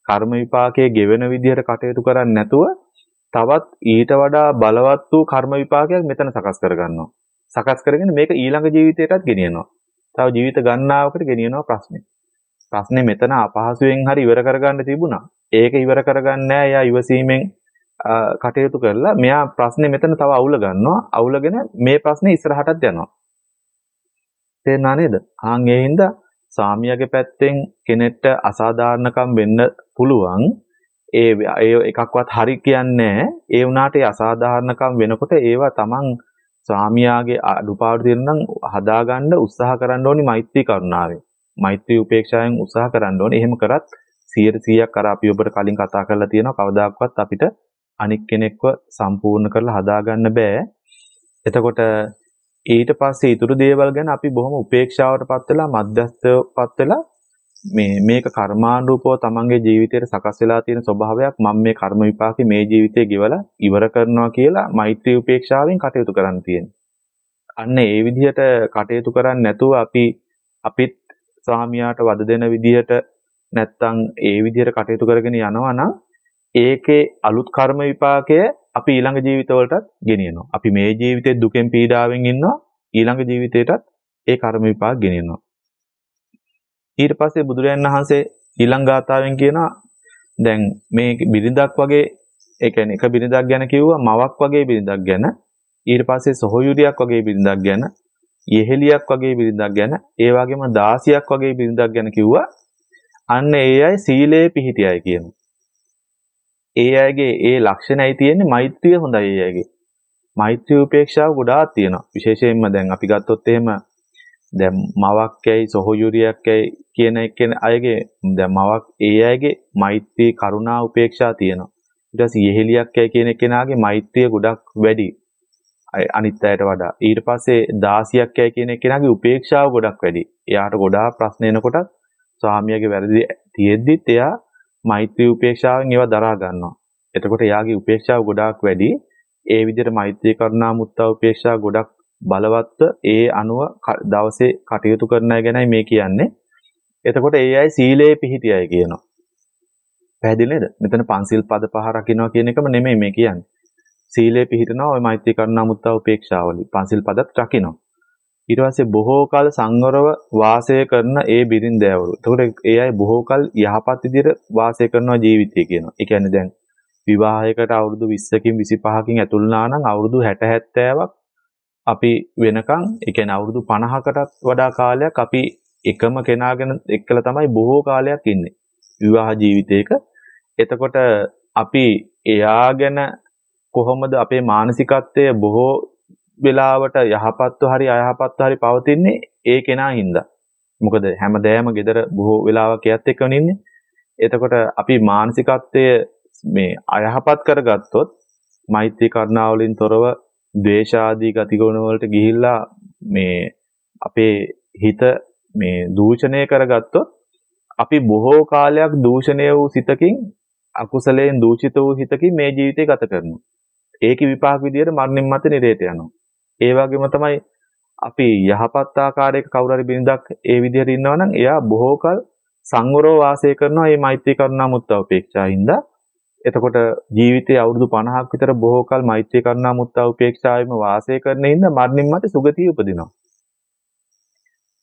කර්ම විපාකයේ ගෙවෙන විදිහට කටයුතු කරන්නේ නැතුව තවත් ඊට වඩා බලවත් වූ කර්ම විපාකයක් මෙතන සකස් කරගන්නවා. සකස් කරගෙන මේක ඊළඟ ජීවිතයටත් ගෙනියනවා. තව ජීවිත ගණනාවකට ගෙනියනවා ප්‍රශ්නේ. ප්‍රශ්නේ මෙතන අපහසුයෙන් හරි ඉවර කරගන්න තිබුණා. ඒක ඉවර කරගන්නේ නැහැ. එයා ඉවසීමෙන් කටයුතු කරලා මෙයා ප්‍රශ්නේ මෙතන තව අවුල ගන්නවා. අවුලගෙන මේ ප්‍රශ්නේ ඉස්සරහටත් යනවා. තේරුණා නේද? ආන් ඒ හින්දා සාමියාගේ පැත්තෙන් කෙනෙක්ට අසාධාරණකම් වෙන්න පුළුවන්. ඒ ඒ එකක්වත් හරි කියන්නේ ඒ වුණාට ඒ අසාධාරණකම් වෙනකොට ඒවා තමන් ස්වාමියාගේ අඩුපාඩු තියෙන නම් හදාගන්න උත්සාහ කරන්න ඕනි මෛත්‍රී කරුණාවෙන්. මෛත්‍රී උපේක්ෂාවෙන් උත්සාහ කරන්න ඕනේ. එහෙම කරත් 100%ක් අර අපි ඔබට කලින් කතා කරලා තියෙනවා කවදාකවත් අපිට අනික් කෙනෙක්ව සම්පූර්ණ කරලා හදාගන්න බෑ. එතකොට ඊට පස්සේ ඊතුරු දේවල් ගැන අපි බොහොම උපේක්ෂාවටපත් වෙලා මධ්‍යස්ථවපත් වෙලා මේ මේක කර්මානුරූපව තමන්ගේ ජීවිතයට සකස් වෙලා තියෙන ස්වභාවයක් මම මේ කර්ම විපාකේ මේ ජීවිතේ ගෙවලා ඉවර කරනවා කියලා මෛත්‍රී උපේක්ෂාවෙන් කටයුතු කරන්න තියෙනවා. අන්න ඒ විදිහට කටයුතු කරන්නේ නැතුව අපි අපිත් ස්වාමියාට වද දෙන විදිහට නැත්තම් ඒ විදිහට කටයුතු කරගෙන යනවා නම් ඒකේ අලුත් කර්ම විපාකය අපි ඊළඟ ජීවිතවලටත් ගෙනියනවා. අපි මේ ජීවිතේ දුකෙන් පීඩාවෙන් ඉන්නවා ඊළඟ ජීවිතේටත් ඒ කර්ම විපාක ගෙනියනවා. ඊට පස්සේ බුදුරජාණන් වහන්සේ ඊළඟ ගාථාවෙන් කියනවා දැන් මේ බිරිඳක් වගේ ඒ කියන්නේ එක බිරිඳක් ගැන කිව්වා මවක් වගේ බිරිඳක් ගැන ඊට පස්සේ සොහොයුරියක් වගේ බිරිඳක් ගැන යෙහෙලියක් වගේ බිරිඳක් ගැන ඒ වගේම දාසියක් වගේ බිරිඳක් ගැන කිව්වා අන්න ඒ අය සීලේ පිහිටියයි කියනවා. ඒ අයගේ ඒ ලක්ෂණයි තියෙන්නේ මෛත්‍රිය හොඳයි ඒ අයගේ. මෛත්‍රී උපේක්ෂාව ගොඩාක් තියෙනවා. විශේෂයෙන්ම දැන් අපි ගත්තොත් එහෙම දැන් මවක් ඇයි සොහොයුරියක් ඇයි කියන එකෙන අයගේ දැන් මවක් ඒ අයගේ මෛත්‍රී කරුණා උපේක්ෂා තියෙනවා. ඊට පස්සේ යෙහෙලියක් ඇයි කියන කෙනාගේ මෛත්‍රිය ගොඩක් වැඩි. අනිත් අයට වඩා. ඊට පස්සේ දාසියක් ඇයි කියන කෙනාගේ උපේක්ෂාව ගොඩක් වැඩි. එයාට ගොඩාක් ප්‍රශ්න එනකොට ස්වාමියාගේ වැරදි තියෙද්දිත් එයා මෛත්‍රී උපේක්ෂාවෙන් ඒවා දරා ගන්නවා. එතකොට එයාගේ උපේක්ෂාව ගොඩාක් වැඩි. ඒ විදිහට මෛත්‍රී කරුණා මුත්තා උපේක්ෂා ගොඩක් බලවත්ව ඒ අනුව දවසේ කටයුතු කරන අය ගැනයි මේ කියන්නේ. එතකොට ඒ අය සීලේ පිහිටියයි කියනවා. පැහැදිලි නේද? මෙතන පන්සිල් පද පහ රකින්නවා කියන එකම නෙමෙයි මේ කියන්නේ. සීලේ පිහිටනවා ওই මෛත්‍රී කරුණා මුත්තා උපේක්ෂාවලි. පන්සිල් පදත් රකින්නවා. ඊට පස්සේ බොහෝ කල සංවරව වාසය කරන ඒ බිරින්දෑවරු. එතකොට ඒ අය බොහෝ කල යහපත් විදිහට වාසය කරනවා ජීවිතය කියනවා. ඒ කියන්නේ දැන් විවාහයකට අවුරුදු 20කින් 25කින් ඇතුල් වුණා නම් අවුරුදු 60 70ක් අපි වෙනකන් ඒ කියන්නේ අවුරුදු 50කටත් වඩා කාලයක් අපි එකම කෙනාගෙන එක්කලා තමයි බොහෝ කාලයක් ඉන්නේ විවාහ ජීවිතයක. එතකොට අපි එයා ගැන කොහොමද අපේ මානසිකත්වය බොහෝ වෙලාවට යහපත්ව හරි අයහපත්ව හරි පවතින්නේ ඒ කෙනා හින්දා. මොකද හැමදෑම gedara බොහෝ වෙලාවක් එයත් එක්කම ඉන්නේ. එතකොට අපි මානසිකත්වය මේ අයහපත් කරගත්තොත් මෛත්‍රී කරුණාවලින් තොරව ද්වේෂ ආදී ගතිගුණ වලට ගිහිල්ලා මේ අපේ හිත මේ දූෂණය කරගත්තොත් අපි බොහෝ කාලයක් දූෂණය වූ සිතකින් අකුසලයෙන් දූෂිත වූ හිතකින් මේ ජීවිතය ගත කරනවා. ඒකේ විපාක විදියට මරණින් මත නිරේත යනවා. ඒ වගේම තමයි අපි යහපත් ආකාරයක කවුරු හරි බින්දක් ඒ විදිහට ඉන්නවා නම් එයා බොහෝ කල සංවරව වාසය කරනවා මේ මෛත්‍රී කරුණා මුත්තා උපේක්ෂා හින්දා එතකොට ජීවිතයේ අවුරුදු 50ක් විතර බොහෝ කල මෛත්‍රී කරුණා මුත්තා උපේක්ෂාවෙම වාසය කරන ඉන්න මරණින් මත සුගතිය උපදිනවා.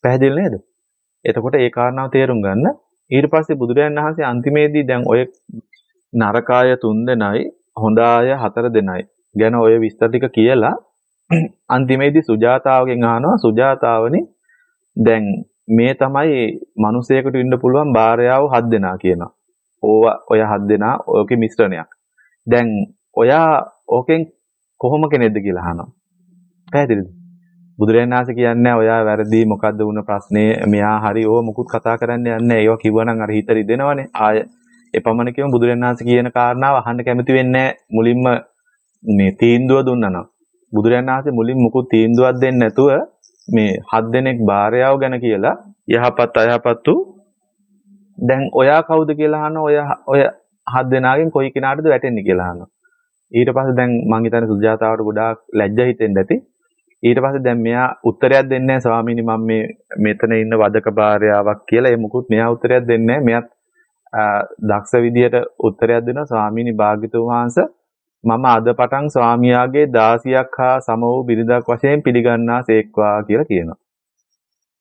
පැහැදිලි නේද? එතකොට ඒ කාරණාව තේරුම් ගන්න. ඊට පස්සේ බුදුරජාණන් වහන්සේ අන්තිමේදී දැන් ඔය නරකාය තුන් දෙනයි හොඳාය හතර දෙනයි ගැන ඔය විස්තර ටික කියලා (clears throat) අන්තිමේදී සුජාතාවගෙන් අහනවා සුජාතාවනි දැන් මේ තමයි මිනිසෙකුට ඉන්න පුළුවන් භාර්යාව හත් දෙනා කියනවා. ඕවා ඔය හත් දෙනා ඕකේ මිශ්‍රණයක්. දැන් ඔයා ඕකෙන් කොහොම කෙනෙක්ද කියලා අහනවා. පැහැදිලිද? බුදුරජාණන් වහන්සේ කියන්නේ ඔයා වැරදි මොකද්ද වුණ ප්‍රශ්නේ මෙයා හරි ඕව මුකුත් කතා කරන්න යන්නේ ඒවා කිව්වනම් අර හිත රිදෙනවනේ. ආය එපමණකම බුදුරජාණන් වහන්සේ කියන කාරණාව අහන්න කැමති වෙන්නේ මුලින්ම මේ තීන්දුව දුන්නා නම්. බුදුරජාණන් වහන්සේ මුලින් මුකුත් තීන්දුවක් දෙන්නේ නැතුව මේ හත් දෙනෙක් භාර්යාව ගැන කියලා යහපත් අයහපත් වූ දැන් ඔයා කවුද කියලා අහන ඔය ඔය හත් දෙනාගෙන් කොයි කෙනාටද වැටෙන්නේ කියලා අහනවා. ඊට පස්සේ දැන් මං හිතන්නේ සුජාතාවට ගොඩාක් ලැජ්ජා හිතෙන්න ඇති. ඊට පස්සේ දැන් මෙයා උත්තරයක් දෙන්නේ නැහැ ස්වාමීනි මම මේ මෙතන ඉන්න වදක භාර්යාවක් කියලා. ඒ මුකුත් මෙයා උත්තරයක් දෙන්නේ නැහැ. මෙයාත් දක්ෂ විදියට උත්තරයක් දෙනවා ස්වාමීනි භාග්‍යතුන් වහන්සේ මම අද පටන් ස්වාමියාගේ 16ක් හා සම වූ බිරිඳක් වශයෙන් පිළිගන්නා සේක්වා කියලා කියනවා.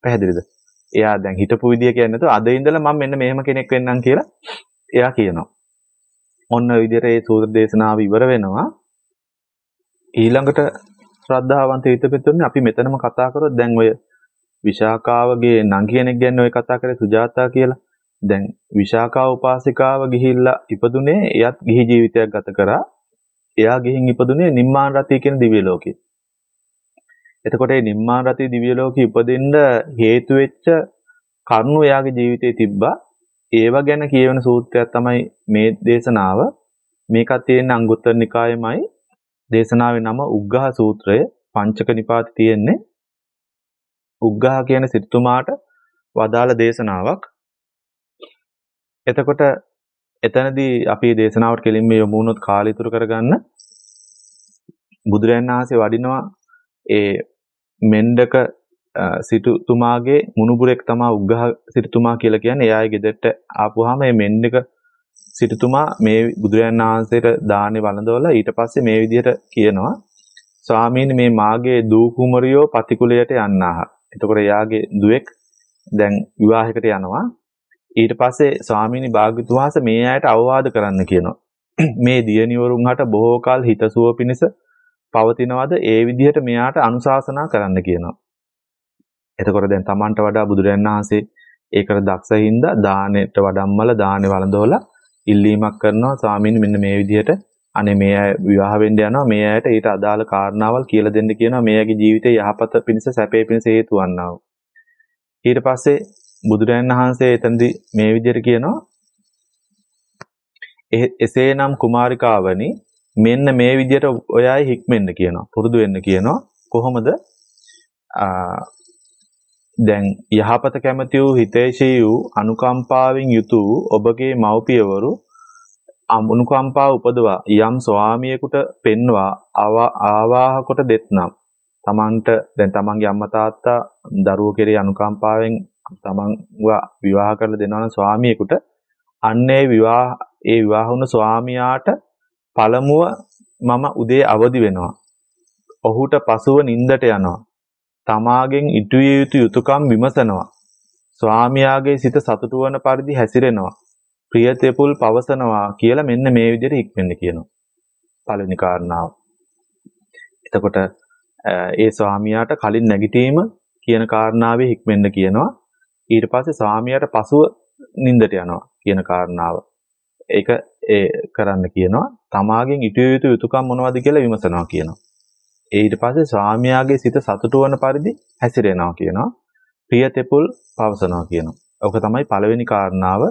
පැහැදිලිද? එයා දැන් හිටපු විදිය කියන්නේ නැතුව අද ඉඳලා මම මෙන්න මෙහෙම කෙනෙක් වෙන්නම් කියලා එයා කියනවා. ඔන්න ඔය විදිහට ඒ සූත්‍ර දේශනාව ඉවර වෙනවා. ඊළඟට ශ්‍රද්ධාවන්ත හිතපෙතුන්නේ අපි මෙතනම කතා කරොත් දැන් ඔය විශාකාවගේ නංගි කෙනෙක් ගැන ඔය කතා කරේ සුජාතා කියලා. දැන් විශාකා උපාසිකාව ගිහිල්ලා ඉපදුනේ එයත් ගිහි ජීවිතයක් ගත කරා. එයා ගිහින් ඉපදුනේ නිම්මාන රතිය කියන දිව්‍ය ලෝකේ. එතකොට මේ නිම්මාන රති දිව්‍ය ලෝකෙ ඉපදෙන්න හේතු වෙච්ච කරුණු එයාගේ ජීවිතේ තිබ්බා. ඒව ගැන කියවෙන සූත්‍රයක් තමයි මේ දේශනාව. මේකත් තියෙන අංගුත්තර නිකායෙමයි. දේශනාවේ නම උග්ඝහ සූත්‍රය පංචක නිපාතේ තියෙන්නේ. උග්ඝහ කියන සිටුමාට වදාළ දේශනාවක්. එතකොට එතනදී අපි දේශනාවට කෙලින්ම යොමු වුණොත් කාලය ඉතුරු කරගන්න බුදුරයන් වහන්සේ වඩිනවා ඒ මෙන්ඩක සිටුතුමාගේ මුණුබුරෙක් තමා උග්ඝහ සිටුතුමා කියලා කියන්නේ එයාගේ ගෙදරට ආපුවාම මේ මෙන්ඩක සිටුතුමා මේ බුදුරජාණන් වහන්සේට දානේ වළඳවලා ඊට පස්සේ මේ විදිහට කියනවා ස්වාමීනි මේ මාගේ දූ කුමරියෝ පතිකුලයට යන්නාහ. එතකොට එයාගේ දුවෙක් දැන් විවාහයකට යනවා. ඊට පස්සේ ස්වාමීනි භාග්‍යතුන් වහන්සේ මේ අයට අවවාද කරන්න කියනවා. (clears throat) මේ දියණිවරුන් හට බොහෝ කල හිතසුව පිණිස පවතිනවද? ඒ විදිහට මෙයාට අනුශාසනා කරන්න කියනවා. එතකොට දැන් Tamanට වඩා බුදුරජාණන් වහන්සේ ඒකට දක්ෂ හින්දා දානෙට වඩම්මල දානෙ වළඳවලා ඉල්ලීමක් කරනවා. ස්වාමීන් මෙන්න මේ විදිහට අනේ මේ අය විවාහ වෙන්න යනවා. මේ අයට ඊට අදාළ කාරණාවල් කියලා දෙන්න කියනවා. මේ අයගේ ජීවිතේ යහපත පිණිස සැපේ පිණිස හේතු වන්නා ඊට පස්සේ බුදුරජාණන් වහන්සේ එතනදී මේ විදිහට කියනවා. එසේනම් කුමාරිකාවනි මෙන්න මේ විදිහට ඔයයි හික්මෙන්න කියනවා පුරුදු වෙන්න කියනවා. කොහොමද? දැන් යහපත කැමති වූ හිතේශී වූ අනුකම්පාවෙන් යුතු ඔබගේ මව්පියවරු අනුකම්පාව උපදවා යම් ස්වාමියෙකුට පෙන්වා ආවාහ කොට දෙත්නම් තමන්ට දැන් තමන්ගේ අම්මා තාත්තා දරුවෝ කෙරෙහි අනුකම්පාවෙන් තමන්ව විවාහ කරලා දෙනවා නම් ස්වාමියෙකුට අන්නේ විවාහ ඒ විවාහ වුණ ස්වාමියාට පළමුව මම උදේ අවදි වෙනවා. ඔහුට පසුව නිින්දට යනවා. තමාගෙන් ඉටුවිය යුතු යුතුයකම් විමසනවා. ස්වාමියාගේ සිත සතුටු වන පරිදි හැසිරෙනවා. ප්‍රියතෙපුල් පවසනවා කියලා මෙන්න මේ විදිහට හික්මෙන්න කියනවා. පළවෙනි කාරණාව. එතකොට ඒ ස්වාමියාට කලින් නැගිටීම කියන කාරණාවේ හික්මෙන්න කියනවා. ඊට පස්සේ ස්වාමියාට පසුව නිින්දට යනවා කියන කාරණාව. ඒක ඒ කරන්න කියනවා. තමාගෙන් ඉටු යුතු යුතුයකම් මොනවද කියලා විමසනවා කියනවා. ඊට පස්සේ ස්වාමියාගේ සිත සතුටු වන පරිදි හැසිරෙනවා කියනවා. ප්‍රියතෙපුල් පවසනවා කියනවා. ඔක තමයි පළවෙනි කාරණාව.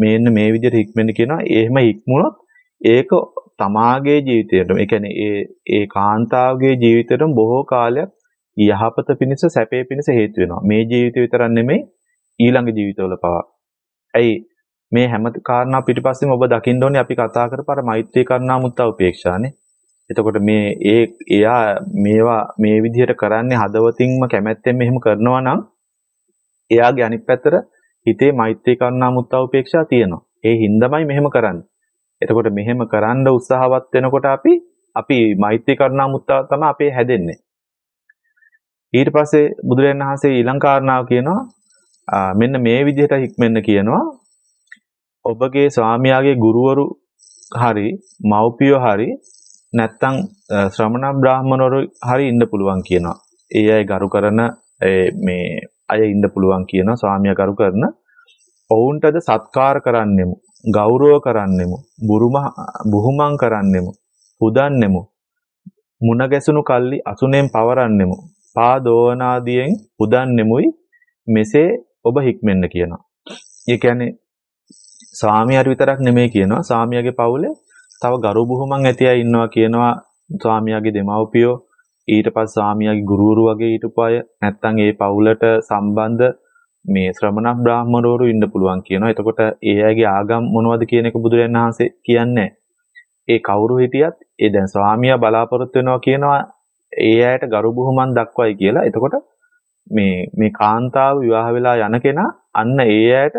මේන්න මේ විදිහට හික්මෙන්න කියනවා. එහෙම හික්මුණොත් ඒක තමාගේ ජීවිතයටම ඒ කියන්නේ ඒ ඒ කාන්තාවගේ ජීවිතයටම බොහෝ කාලයක් යහපත පිණිස සැපේ පිණිස හේතු වෙනවා. මේ ජීවිතය විතරක් නෙමෙයි ඊළඟ ජීවිතවල පවා. ඇයි මේ හැම කාරණා පිටිපස්සෙම ඔබ දකින්න ඕනේ අපි කතා කරපාර මෛත්‍රී කරුණා මුත්තා උපේක්ෂානේ. එතකොට මේ ඒ එයා මේවා මේ විදිහට කරන්නේ හදවතින්ම කැමැත්තෙන් මෙහෙම කරනවා නම් එයාගේ අනිත් පැත්තට හිතේ මෛත්‍රී කරුණා මුත්තා උපේක්ෂා තියෙනවා. ඒ හින්දාමයි මෙහෙම කරන්නේ. එතකොට මෙහෙම කරන්න උත්සාහවත් වෙනකොට අපි අපි මෛත්‍රී කරුණා මුත්තා තමයි අපේ හැදෙන්නේ. ඊට පස්සේ බුදුරජාණන් වහන්සේ ඊළඟ කාරණාව කියනවා මෙන්න මේ විදිහට හික්මෙන්න කියනවා ඔබගේ ස්වාමියාගේ ගුරුවරු හරි මව්පියෝ හරි නැත්තම් ශ්‍රමණ බ්‍රාහමණවරු හරි ඉන්න පුළුවන් කියනවා. ඒ අය ගරු කරන මේ අය ඉන්න පුළුවන් කියනවා ස්වාමියා ගරු කරන. ඔවුන්ටද සත්කාර කරන්නෙමු, ගෞරව කරන්නෙමු, බුරුම බුහුමන් කරන්නෙමු, පුදන්නෙමු. මුණ ගැසුණු කල්ලි අසුනෙන් පවරන්නෙමු. පා දෝවනාදියෙන් පුදන්නෙමුයි මෙසේ ඔබ හික්මෙන්න කියනවා. ඒ කියන්නේ ස්වාමියාට විතරක් නෙමෙයි කියනවා ස්වාමියාගේ පවුලේ තව ගරු බුහුමන් ඇති අය ඉන්නවා කියනවා ස්වාමියාගේ දෙමව්පියෝ ඊට පස්සේ ස්වාමියාගේ ගුරුවරු වගේ හිටපු අය නැත්තම් ඒ පවුලට සම්බන්ධ මේ ශ්‍රමණ බ්‍රාහ්මණවරු ඉන්න පුළුවන් කියනවා. එතකොට ඒ අයගේ ආගම් මොනවද කියන එක බුදුරජාණන් වහන්සේ කියන්නේ ඒ කවුරු හිටියත් ඒ දැන් ස්වාමියා බලාපොරොත්තු වෙනවා කියනවා ඒ අයට ගරු බුහුමන් දක්වයි කියලා. එතකොට මේ මේ කාන්තාව විවාහ වෙලා යන කෙනා අන්න ඒ අයට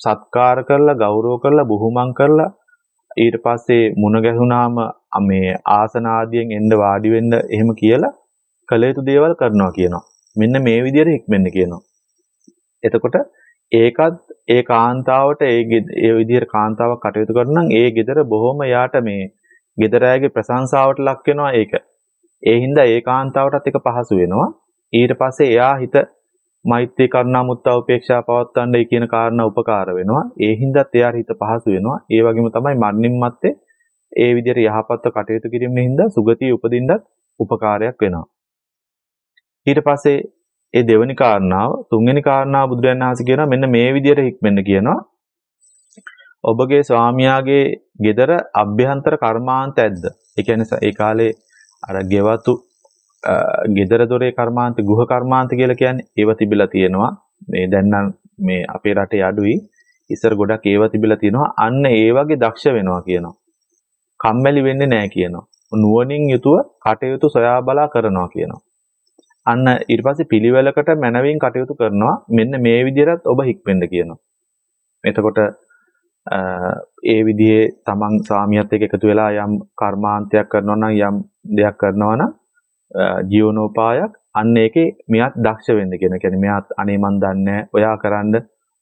සත්කාර කරලා ගෞරව කරලා බුහුමන් කරලා ඊට පස්සේ මුණ ගැහුණාම මේ ආසන ආදියෙන් එන්න වාඩි වෙන්න එහෙම කියලා කළ යුතු දේවල් කරනවා කියනවා. මෙන්න මේ විදිහට හික්මෙන්න කියනවා. එතකොට ඒකත් ඒ කාන්තාවට ඒ ඒ විදිහට කාන්තාවක් කටයුතු කරනනම් ඒ ගෙදර බොහොම යාට මේ ගෙදර අයගේ ප්‍රශංසාවට ලක් වෙනවා ඒක. ඒ හින්දා ඒ කාන්තාවටත් එක පහසු වෙනවා. ඊට පස්සේ එයා හිත මෛත්‍රී කරුණා මුත්තා උපේක්ෂා පවත්වන්නයි කියන කාරණා උපකාර වෙනවා. ඒ හින්දාත් එයාට හිත පහසු වෙනවා. ඒ වගේම තමයි මරණින් මත්තේ ඒ විදිහට යහපත්ව කටයුතු කිරීමෙන් හින්දා සුගතිය උපදින්නත් උපකාරයක් වෙනවා. ඊට පස්සේ ඒ දෙවෙනි කාරණාව තුන්වෙනි කාරණාව බුදුරජාණන් වහන්සේ කියනවා මෙන්න මේ විදිහට හික්මෙන්න කියනවා. ඔබගේ ස්වාමියාගේ gedara අභ්‍යන්තර කර්මාන්ත ඇද්ද? ඒ කියන්නේ ඒ කාලේ අර ගෙවතු gedara dore කර්මාන්ත ගෘහ කර්මාන්ත කියලා කියන්නේ ඒව තිබිලා තියෙනවා. මේ දැන් නම් මේ අපේ රටේ අඩුයි. ඉස්සර ගොඩක් ඒව තිබිලා තියෙනවා. අන්න ඒ වගේ දක්ෂ වෙනවා කියනවා. කම්මැලි වෙන්නේ නැහැ කියනවා. නුවණින් යුතුව කටයුතු සොයා බලා කරනවා කියනවා. අන්න ඊට පස්සේ පිළිවෙලකට මනවින් කටයුතු කරනවා. මෙන්න මේ විදිහට ඔබ හික්මෙන්න කියනවා. එතකොට ඒ විදිහේ තමන් ස්වාමියාත් එක්ක එකතු වෙලා යම් කර්මාන්තයක් කරනවා නම් යම් දෙයක් කරනවා නම් ජීවනෝපායක් අන්න ඒකේ මෙයාත් දක්ෂ වෙන්න කියන. කියන්නේ මෙයාත් අනේ මන් දන්නේ ඔයා කරන්න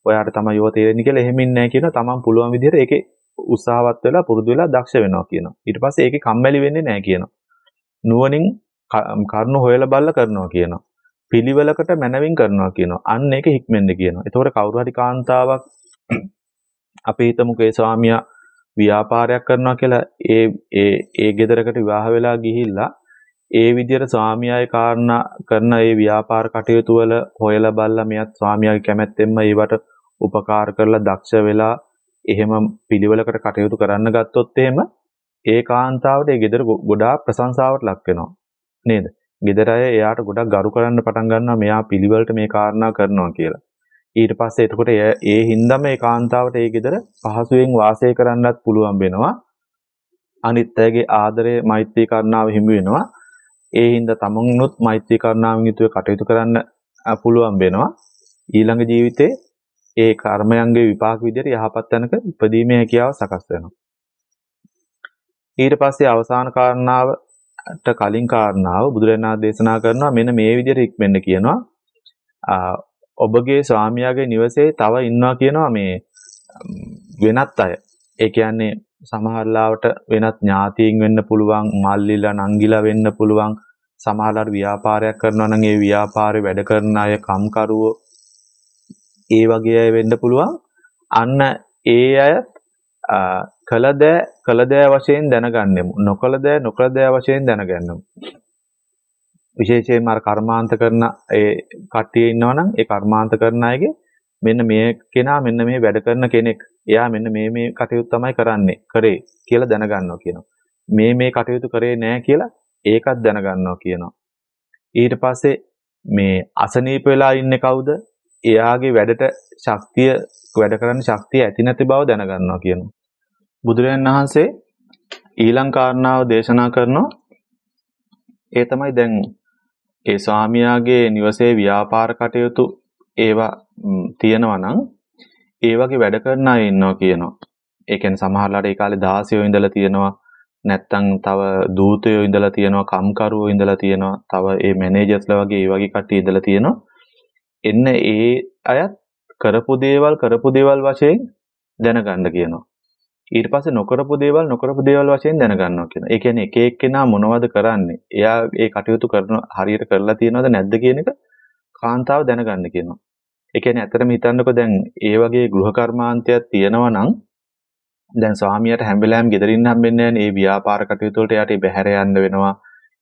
ඔයාට තමයි යෝ තේරෙන්නේ කියලා එහෙම ඉන්නේ නැහැ කියනවා. තමන් පුළුවන් විදිහට ඒකේ උත්සාහවත් වෙලා පුරුදු වෙලා දක්ෂ වෙනවා කියනවා. ඊට පස්සේ ඒකේ කම්මැලි වෙන්නේ නැහැ කියනවා. නුවණින් කරුණු හොයලා බලලා කරනවා කියනවා. පිළිවෙලකට මැනවින් කරනවා කියනවා. අන්න ඒක හික්මෙන්න කියනවා. එතකොට කවුරු හරි කාන්තාවක් (clears throat) අපි හිතමුකෝ ඒ ස්වාමියා ව්‍යාපාරයක් කරනවා කියලා ඒ ඒ ඒ ගෙදරකට විවාහ වෙලා ගිහිල්ලා ඒ විදිහට ස්වාමියාගේ කාරණා කරන ඒ ව්‍යාපාර කටයුතු වල හොයලා බලලා මෙයත් ස්වාමියාගේ කැමැත්තෙන්ම ඒවට උපකාර කරලා දක්ෂ වෙලා එහෙම පිළිවෙලකට කටයුතු කරන්න ගත්තොත් එහෙම ඒ කාන්තාවට ඒ ගෙදර ගොඩාක් ප්‍රශංසාවට ලක් වෙනවා නේද? ගෙදර අය එයාට ගොඩක් ගරු කරන්න පටන් ගන්නවා මෙයා පිළිවෙලට මේ කාරණා කරනවා කියලා. ඊට පස්සේ එතකොට ඒ හින්දාම ඒ කාන්තාවට ඒ ගෙදර පහසුවෙන් වාසය කරන්නත් පුළුවන් වෙනවා. අනිත් අයගේ ආදරය මෛත්‍රී කරුණාව හිමි වෙනවා. ඒ හින්දා තමනුත් මෛත්‍රී කරුණාවෙන් යුතුව කටයුතු කරන්න පුළුවන් වෙනවා. ඊළඟ ජීවිතේ ඒ කර්මයන්ගේ විපාක විදිහට යහපත් තැනක ඉපදීමේ හැකියාව සකස් වෙනවා. ඊට පස්සේ අවසාන කාරණාවට කලින් කාරණාව බුදුරජාණන් දේශනා කරනවා මෙන්න මේ විදිහට ඉක්මෙන්න කියනවා. ඔබගේ ස්වාමියාගේ නිවසේ තව ඉන්නවා කියනවා මේ වෙනත් අය. ඒ කියන්නේ සමහරලාවට වෙනත් ඥාතීන් වෙන්න පුළුවන්, මල්ලිලා නංගිලා වෙන්න පුළුවන්. සමහරලාට ව්‍යාපාරයක් කරනවා නම් ඒ ව්‍යාපාරේ වැඩ කරන අය කම්කරුවෝ ඒ වගේ අය වෙන්න පුළුවන්. අන්න ඒ අය කළ දෑ කළ දෑ වශයෙන් දැනගන්නෙමු. නොකළ දෑ නොකළ දෑ වශයෙන් දැනගන්නෙමු. විශේෂයෙන්ම අර කර්මාන්ත කරන ඒ කට්ටිය ඉන්නවනම් ඒ කර්මාන්ත කරන අයගේ මෙන්න මේ කෙනා මෙන්න මේ වැඩ කරන කෙනෙක්. එයා මෙන්න මේ මේ කටයුතු තමයි කරන්නේ. කරේ කියලා දැනගන්නවා කියනවා. මේ මේ කටයුතු කරේ නැහැ කියලා ඒකත් දැනගන්නවා කියනවා. ඊට පස්සේ මේ අසනීප වෙලා ඉන්නේ කවුද? එයාගේ වැඩට ශක්තිය වැඩ කරන්න ශක්තිය ඇති නැති බව දැනගන්නවා කියනවා. බුදුරජාණන් වහන්සේ ඊළඟ කාරණාව දේශනා කරනවා ඒ තමයි දැන් ඒ ස්වාමියාගේ නිවසේ ව්‍යාපාර කටයුතු ඒවා තියෙනවා නම් ඒ වගේ වැඩ කරන අය ඉන්නවා කියනවා. ඒ කියන්නේ සමහරලාට ඒ කාලේ 16 ඉඳලා තියෙනවා නැත්තම් තව දූතයෝ ඉඳලා තියෙනවා කම්කරුවෝ ඉඳලා තියෙනවා තව ඒ මැනේජර්ස්ලා වගේ ඒ වගේ කට්ටිය ඉඳලා තියෙනවා එන්න ඒ අයත් කරපු දේවල් කරපු දේවල් වශයෙන් දැනගන්න කියනවා. ඊට පස්සේ නොකරපු දේවල් නොකරපු දේවල් වශයෙන් දැනගන්නවා කියනවා. ඒ කියන්නේ එක එක්කෙනා මොනවද කරන්නේ? එයා ඒ කටයුතු කරන හරියට කරලා තියෙනවද නැද්ද කියන එක කාන්තාව දැනගන්න කියනවා. ඒ කියන්නේ ඇත්තටම හිතන්නකෝ දැන් ඒ වගේ ගෘහ කර්මාන්තයක් තියෙනවා නම් දැන් ස්වාමියාට හැම වෙලාවෙම ගෙදරින් හම්බෙන්නේ නැහැ නේ. ඒ ව්‍යාපාර කටයුතු වලට යාට බැහැර යන්න වෙනවා.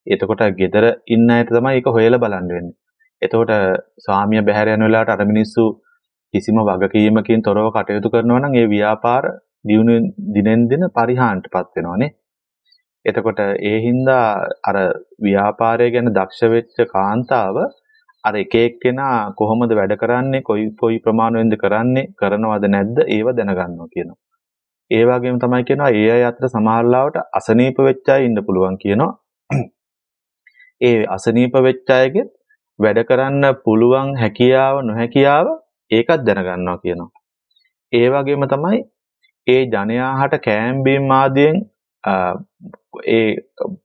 එතකොට ගෙදර ඉන්න අයට තමයි ඒක හොයලා බලන්න වෙන්නේ. එතකොට ස්වාමියා බැහැර යන වෙලාවට අර මිනිස්සු කිසිම වගකීමකින් තොරව කටයුතු කරනවා නම් ඒ ව්‍යාපාර දිනුවෙන් දිනෙන් දින පරිහාන්ටපත් වෙනවානේ. එතකොට ඒ හින්දා අර ව්‍යාපාරය ගැන දක්ෂ වෙච්ච කාන්තාව අර එක එක්කෙනා කොහොමද වැඩ කරන්නේ කොයි කොයි ප්‍රමාණයෙන්ද කරන්නේ කරනවද නැද්ද ඒව දැනගන්නවා කියනවා. ඒ වගේම තමයි කියනවා ඒ අය අතර සමහරලාවට අසනීප වෙච්ච අය ඉන්න පුළුවන් කියනවා. ඒ අසනීප වෙච්ච අයගෙත් වැඩ කරන්න පුළුවන් හැකියාව නොහැකියාව ඒකත් දැනගන්නවා කියනවා. ඒ වගේම තමයි ඒ ජනයාහට කෑම් බීම් ආදියෙන් ඒ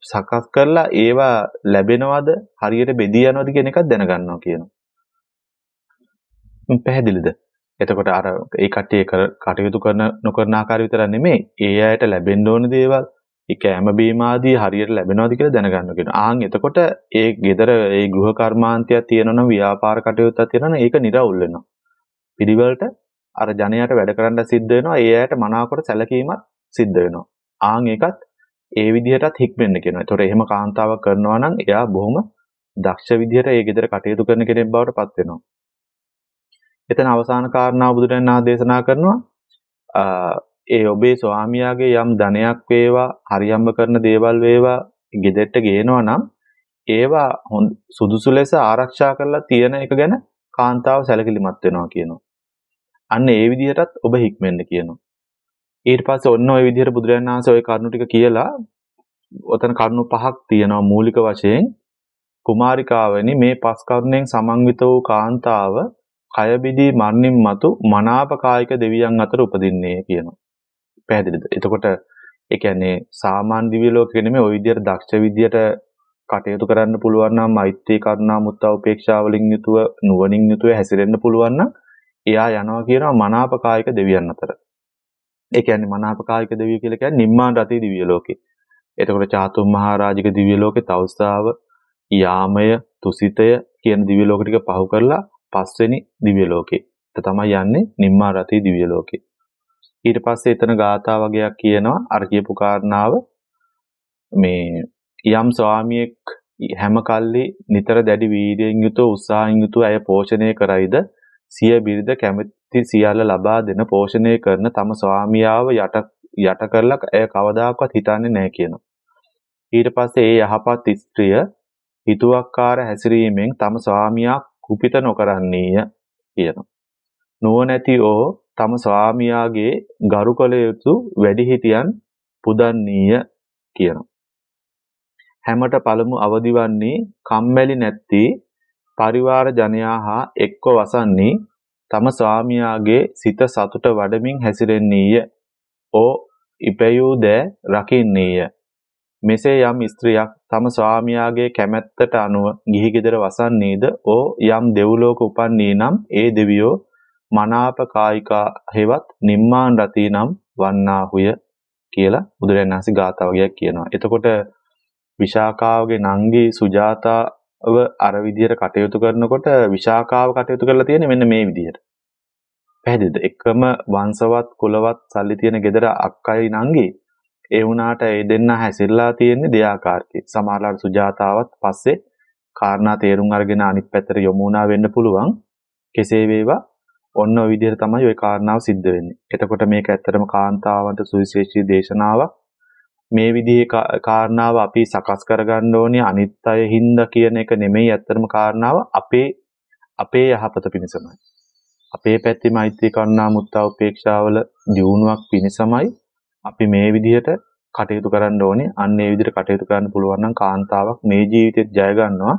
සකස් කරලා ඒවා ලැබෙනවද හරියට බෙදී යනවද කියන එකත් දැනගන්නවා කියනවා. පැහැදිලිද? එතකොට අර ඒ කට්ටිය කටයුතු කරන නොකරන ආකාරය විතර නෙමෙයි ඒ අයට ලැබෙන්න ඕන දේවල් ඒ කැම බීම ආදී හරියට ලැබෙනවද කියලා දැනගන්න කියනවා. ආන් එතකොට ඒ ගෙදර ඒ ගෘහ කර්මාන්තයක් තියෙනවනම් ව්‍යාපාර කටයුත්තක් තියෙනවනම් ඒක නිරවුල් වෙනවා. පිළිවෙලට අර ජනයාට වැඩ කරන්න සිද්ධ වෙනවා. ඒ අයට මනාකොට සැලකීමක් සිද්ධ වෙනවා. ආන් ඒකත් ඒ විදිහටත් හික්මෙන්න කියනවා. ඒතකොට එහෙම කාන්තාවක් කරනවා නම් එයා බොහොම දක්ෂ විදිහට ඒ ගෙදර කටයුතු කරන කෙනෙක් බවට පත් වෙනවා. එතන අවසාන කාරණාව බුදුරජාණන් දේශනා කරනවා ඒ ඔබේ ස්වාමියාගේ යම් ධනයක් වේවා හරියම්බ කරන දේවල් වේවා ගෙදරට ගේනවා නම් ඒවා සුදුසු ලෙස ආරක්ෂා කරලා තියෙන එක ගැන කාන්තාව සැලකිලිමත් වෙනවා කියනවා. අන්න ඒ විදිහටත් ඔබ හික්මෙන්න කියනවා. ඊට පස්සේ ඔන්න ඔය විදිහට බුදුරජාණන් වහන්සේ ওই කරුණු ටික කියලා ඔතන කරුණු පහක් තියෙනවා මූලික වශයෙන් කුමාරිකාවනි මේ පස් කරුණෙන් සමන්විත වූ කාන්තාව කය බිදී මරණින් මතු මනාප කායික දෙවියන් අතර උපදින්නේ කියනවා. පැහැදිලිද? එතකොට ඒ කියන්නේ සාමාන්‍ය දිව්‍ය ලෝකෙ නෙමෙයි ওই විදියට දක්ෂ විදියට කටයුතු කරන්න පුළුවන් නම් මෛත්‍රී කරුණා මුත්තා උපේක්ෂා වලින් යුතුව නුවණින් යුතුව හැසිරෙන්න පුළුවන් නම් එයා යනවා කියනවා මනාප කායික දෙවියන් අතර. ඒ කියන්නේ මනාප කායික දෙවිය කියලා කියන්නේ නිම්මාන රතේ දිව්‍ය ලෝකේ. එතකොට චාතුම් මහරජික දිව්‍ය ලෝකේ තවුස්සාව යාමය තුසිතය කියන දිව්‍ය ලෝක ටික පහු කරලා පස්වෙනි දිව්‍ය ලෝකේ. ඒක තමයි යන්නේ නිම්මා රතී දිව්‍ය ලෝකේ. ඊට පස්සේ එතන ගාථා වගේක් කියනවා අර කියපු කාරණාව මේ යම් ස්වාමියෙක් හැම කල්ලි නිතර දැඩි වීර්යයෙන් යුතුව උත්සාහයෙන් යුතුව ඇය පෝෂණය කරයිද සිය බිරිඳ කැමැති සියල්ල ලබා දෙන පෝෂණය කරන තම ස්වාමියාව යට යට කරලා ඇය කවදාකවත් හිතන්නේ නැහැ කියනවා. ඊට පස්සේ ඒ යහපත් ස්ත්‍රිය හිතුවක්කාර හැසිරීමෙන් තම ස්වාමියා කුපිත නොකරන්නේය කියනවා. නුවණැති ඕ තම ස්වාමියාගේ ගරු කළ යුතු වැඩිහිටියන් පුදන්නීය කියනවා. හැමට පළමු අවදි වන්නේ කම්මැලි නැත්ති පරිවාර ජනයා හා එක්ව වසන්නේ තම ස්වාමියාගේ සිත සතුට වඩමින් හැසිරෙන්නේය. ඕ ඉපැයූ දෑ රකින්නේය. මෙසේ යම් ස්ත්‍රියක් තම ස්වාමියාගේ කැමැත්තට අනුව ගිහි ගෙදර වසන්නේද ඕ යම් දෙව්ලෝක උපන්නේ නම් ඒ දෙවියෝ මනාප කායිකා හෙවත් නිම්මාන් රතී නම් වන්නාහුය කියලා බුදුරජාණන් වහන්සේ ගාථා වගේක් කියනවා. එතකොට විශාකාවගේ නංගි සුජාතාව අර විදිහට කටයුතු කරනකොට විශාකාව කටයුතු කරලා තියෙන්නේ මෙන්න මේ විදිහට. පැහැදිලිද? එකම වංශවත් කුලවත් සල්ලි තියෙන ගෙදර අක්කයි නංගි ඒ වුණාට ඒ දෙන්න හැසිරලා තියෙන්නේ දෙආකාරකේ. සමහරවිට සුජාතාවත් පස්සේ කාරණා තේරුම් අරගෙන අනිත් පැත්තට යොමු වුණා වෙන්න පුළුවන්. කෙසේ වේවා ඔන්න ඔය විදිහට තමයි ওই කාරණාව සිද්ධ වෙන්නේ. එතකොට මේක ඇත්තටම කාන්තාවන්ට සුවිශේෂී දේශනාවක්. මේ විදිහේ කාරණාව අපි සකස් කරගන්න ඕනේ අනිත් අය හින්දා කියන එක නෙමෙයි ඇත්තටම කාරණාව අපේ අපේ යහපත පිණිසමයි. අපේ පැත්තේ මෛත්‍රී කරුණා මුත්තා උපේක්ෂාවල දියුණුවක් පිණිසමයි අපි මේ විදිහට කටයුතු කරන්න ඕනේ. අන්න ඒ විදිහට කටයුතු කරන්න පුළුවන් නම් කාන්තාවක් මේ ජීවිතෙත් ජය ගන්නවා.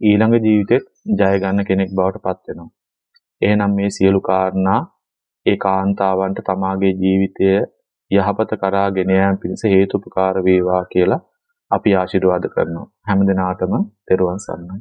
ඊළඟ ජීවිතෙත් ජය ගන්න කෙනෙක් බවට පත් වෙනවා. එහෙනම් මේ සියලු කාරණා ඒ කාන්තාවන්ට තමාගේ ජීවිතය යහපත කරා ගෙන යාම පිණිස හේතුපකාර වේවා කියලා අපි ආශිර්වාද කරනවා. හැම දිනාටම තෙරුවන් සරණයි.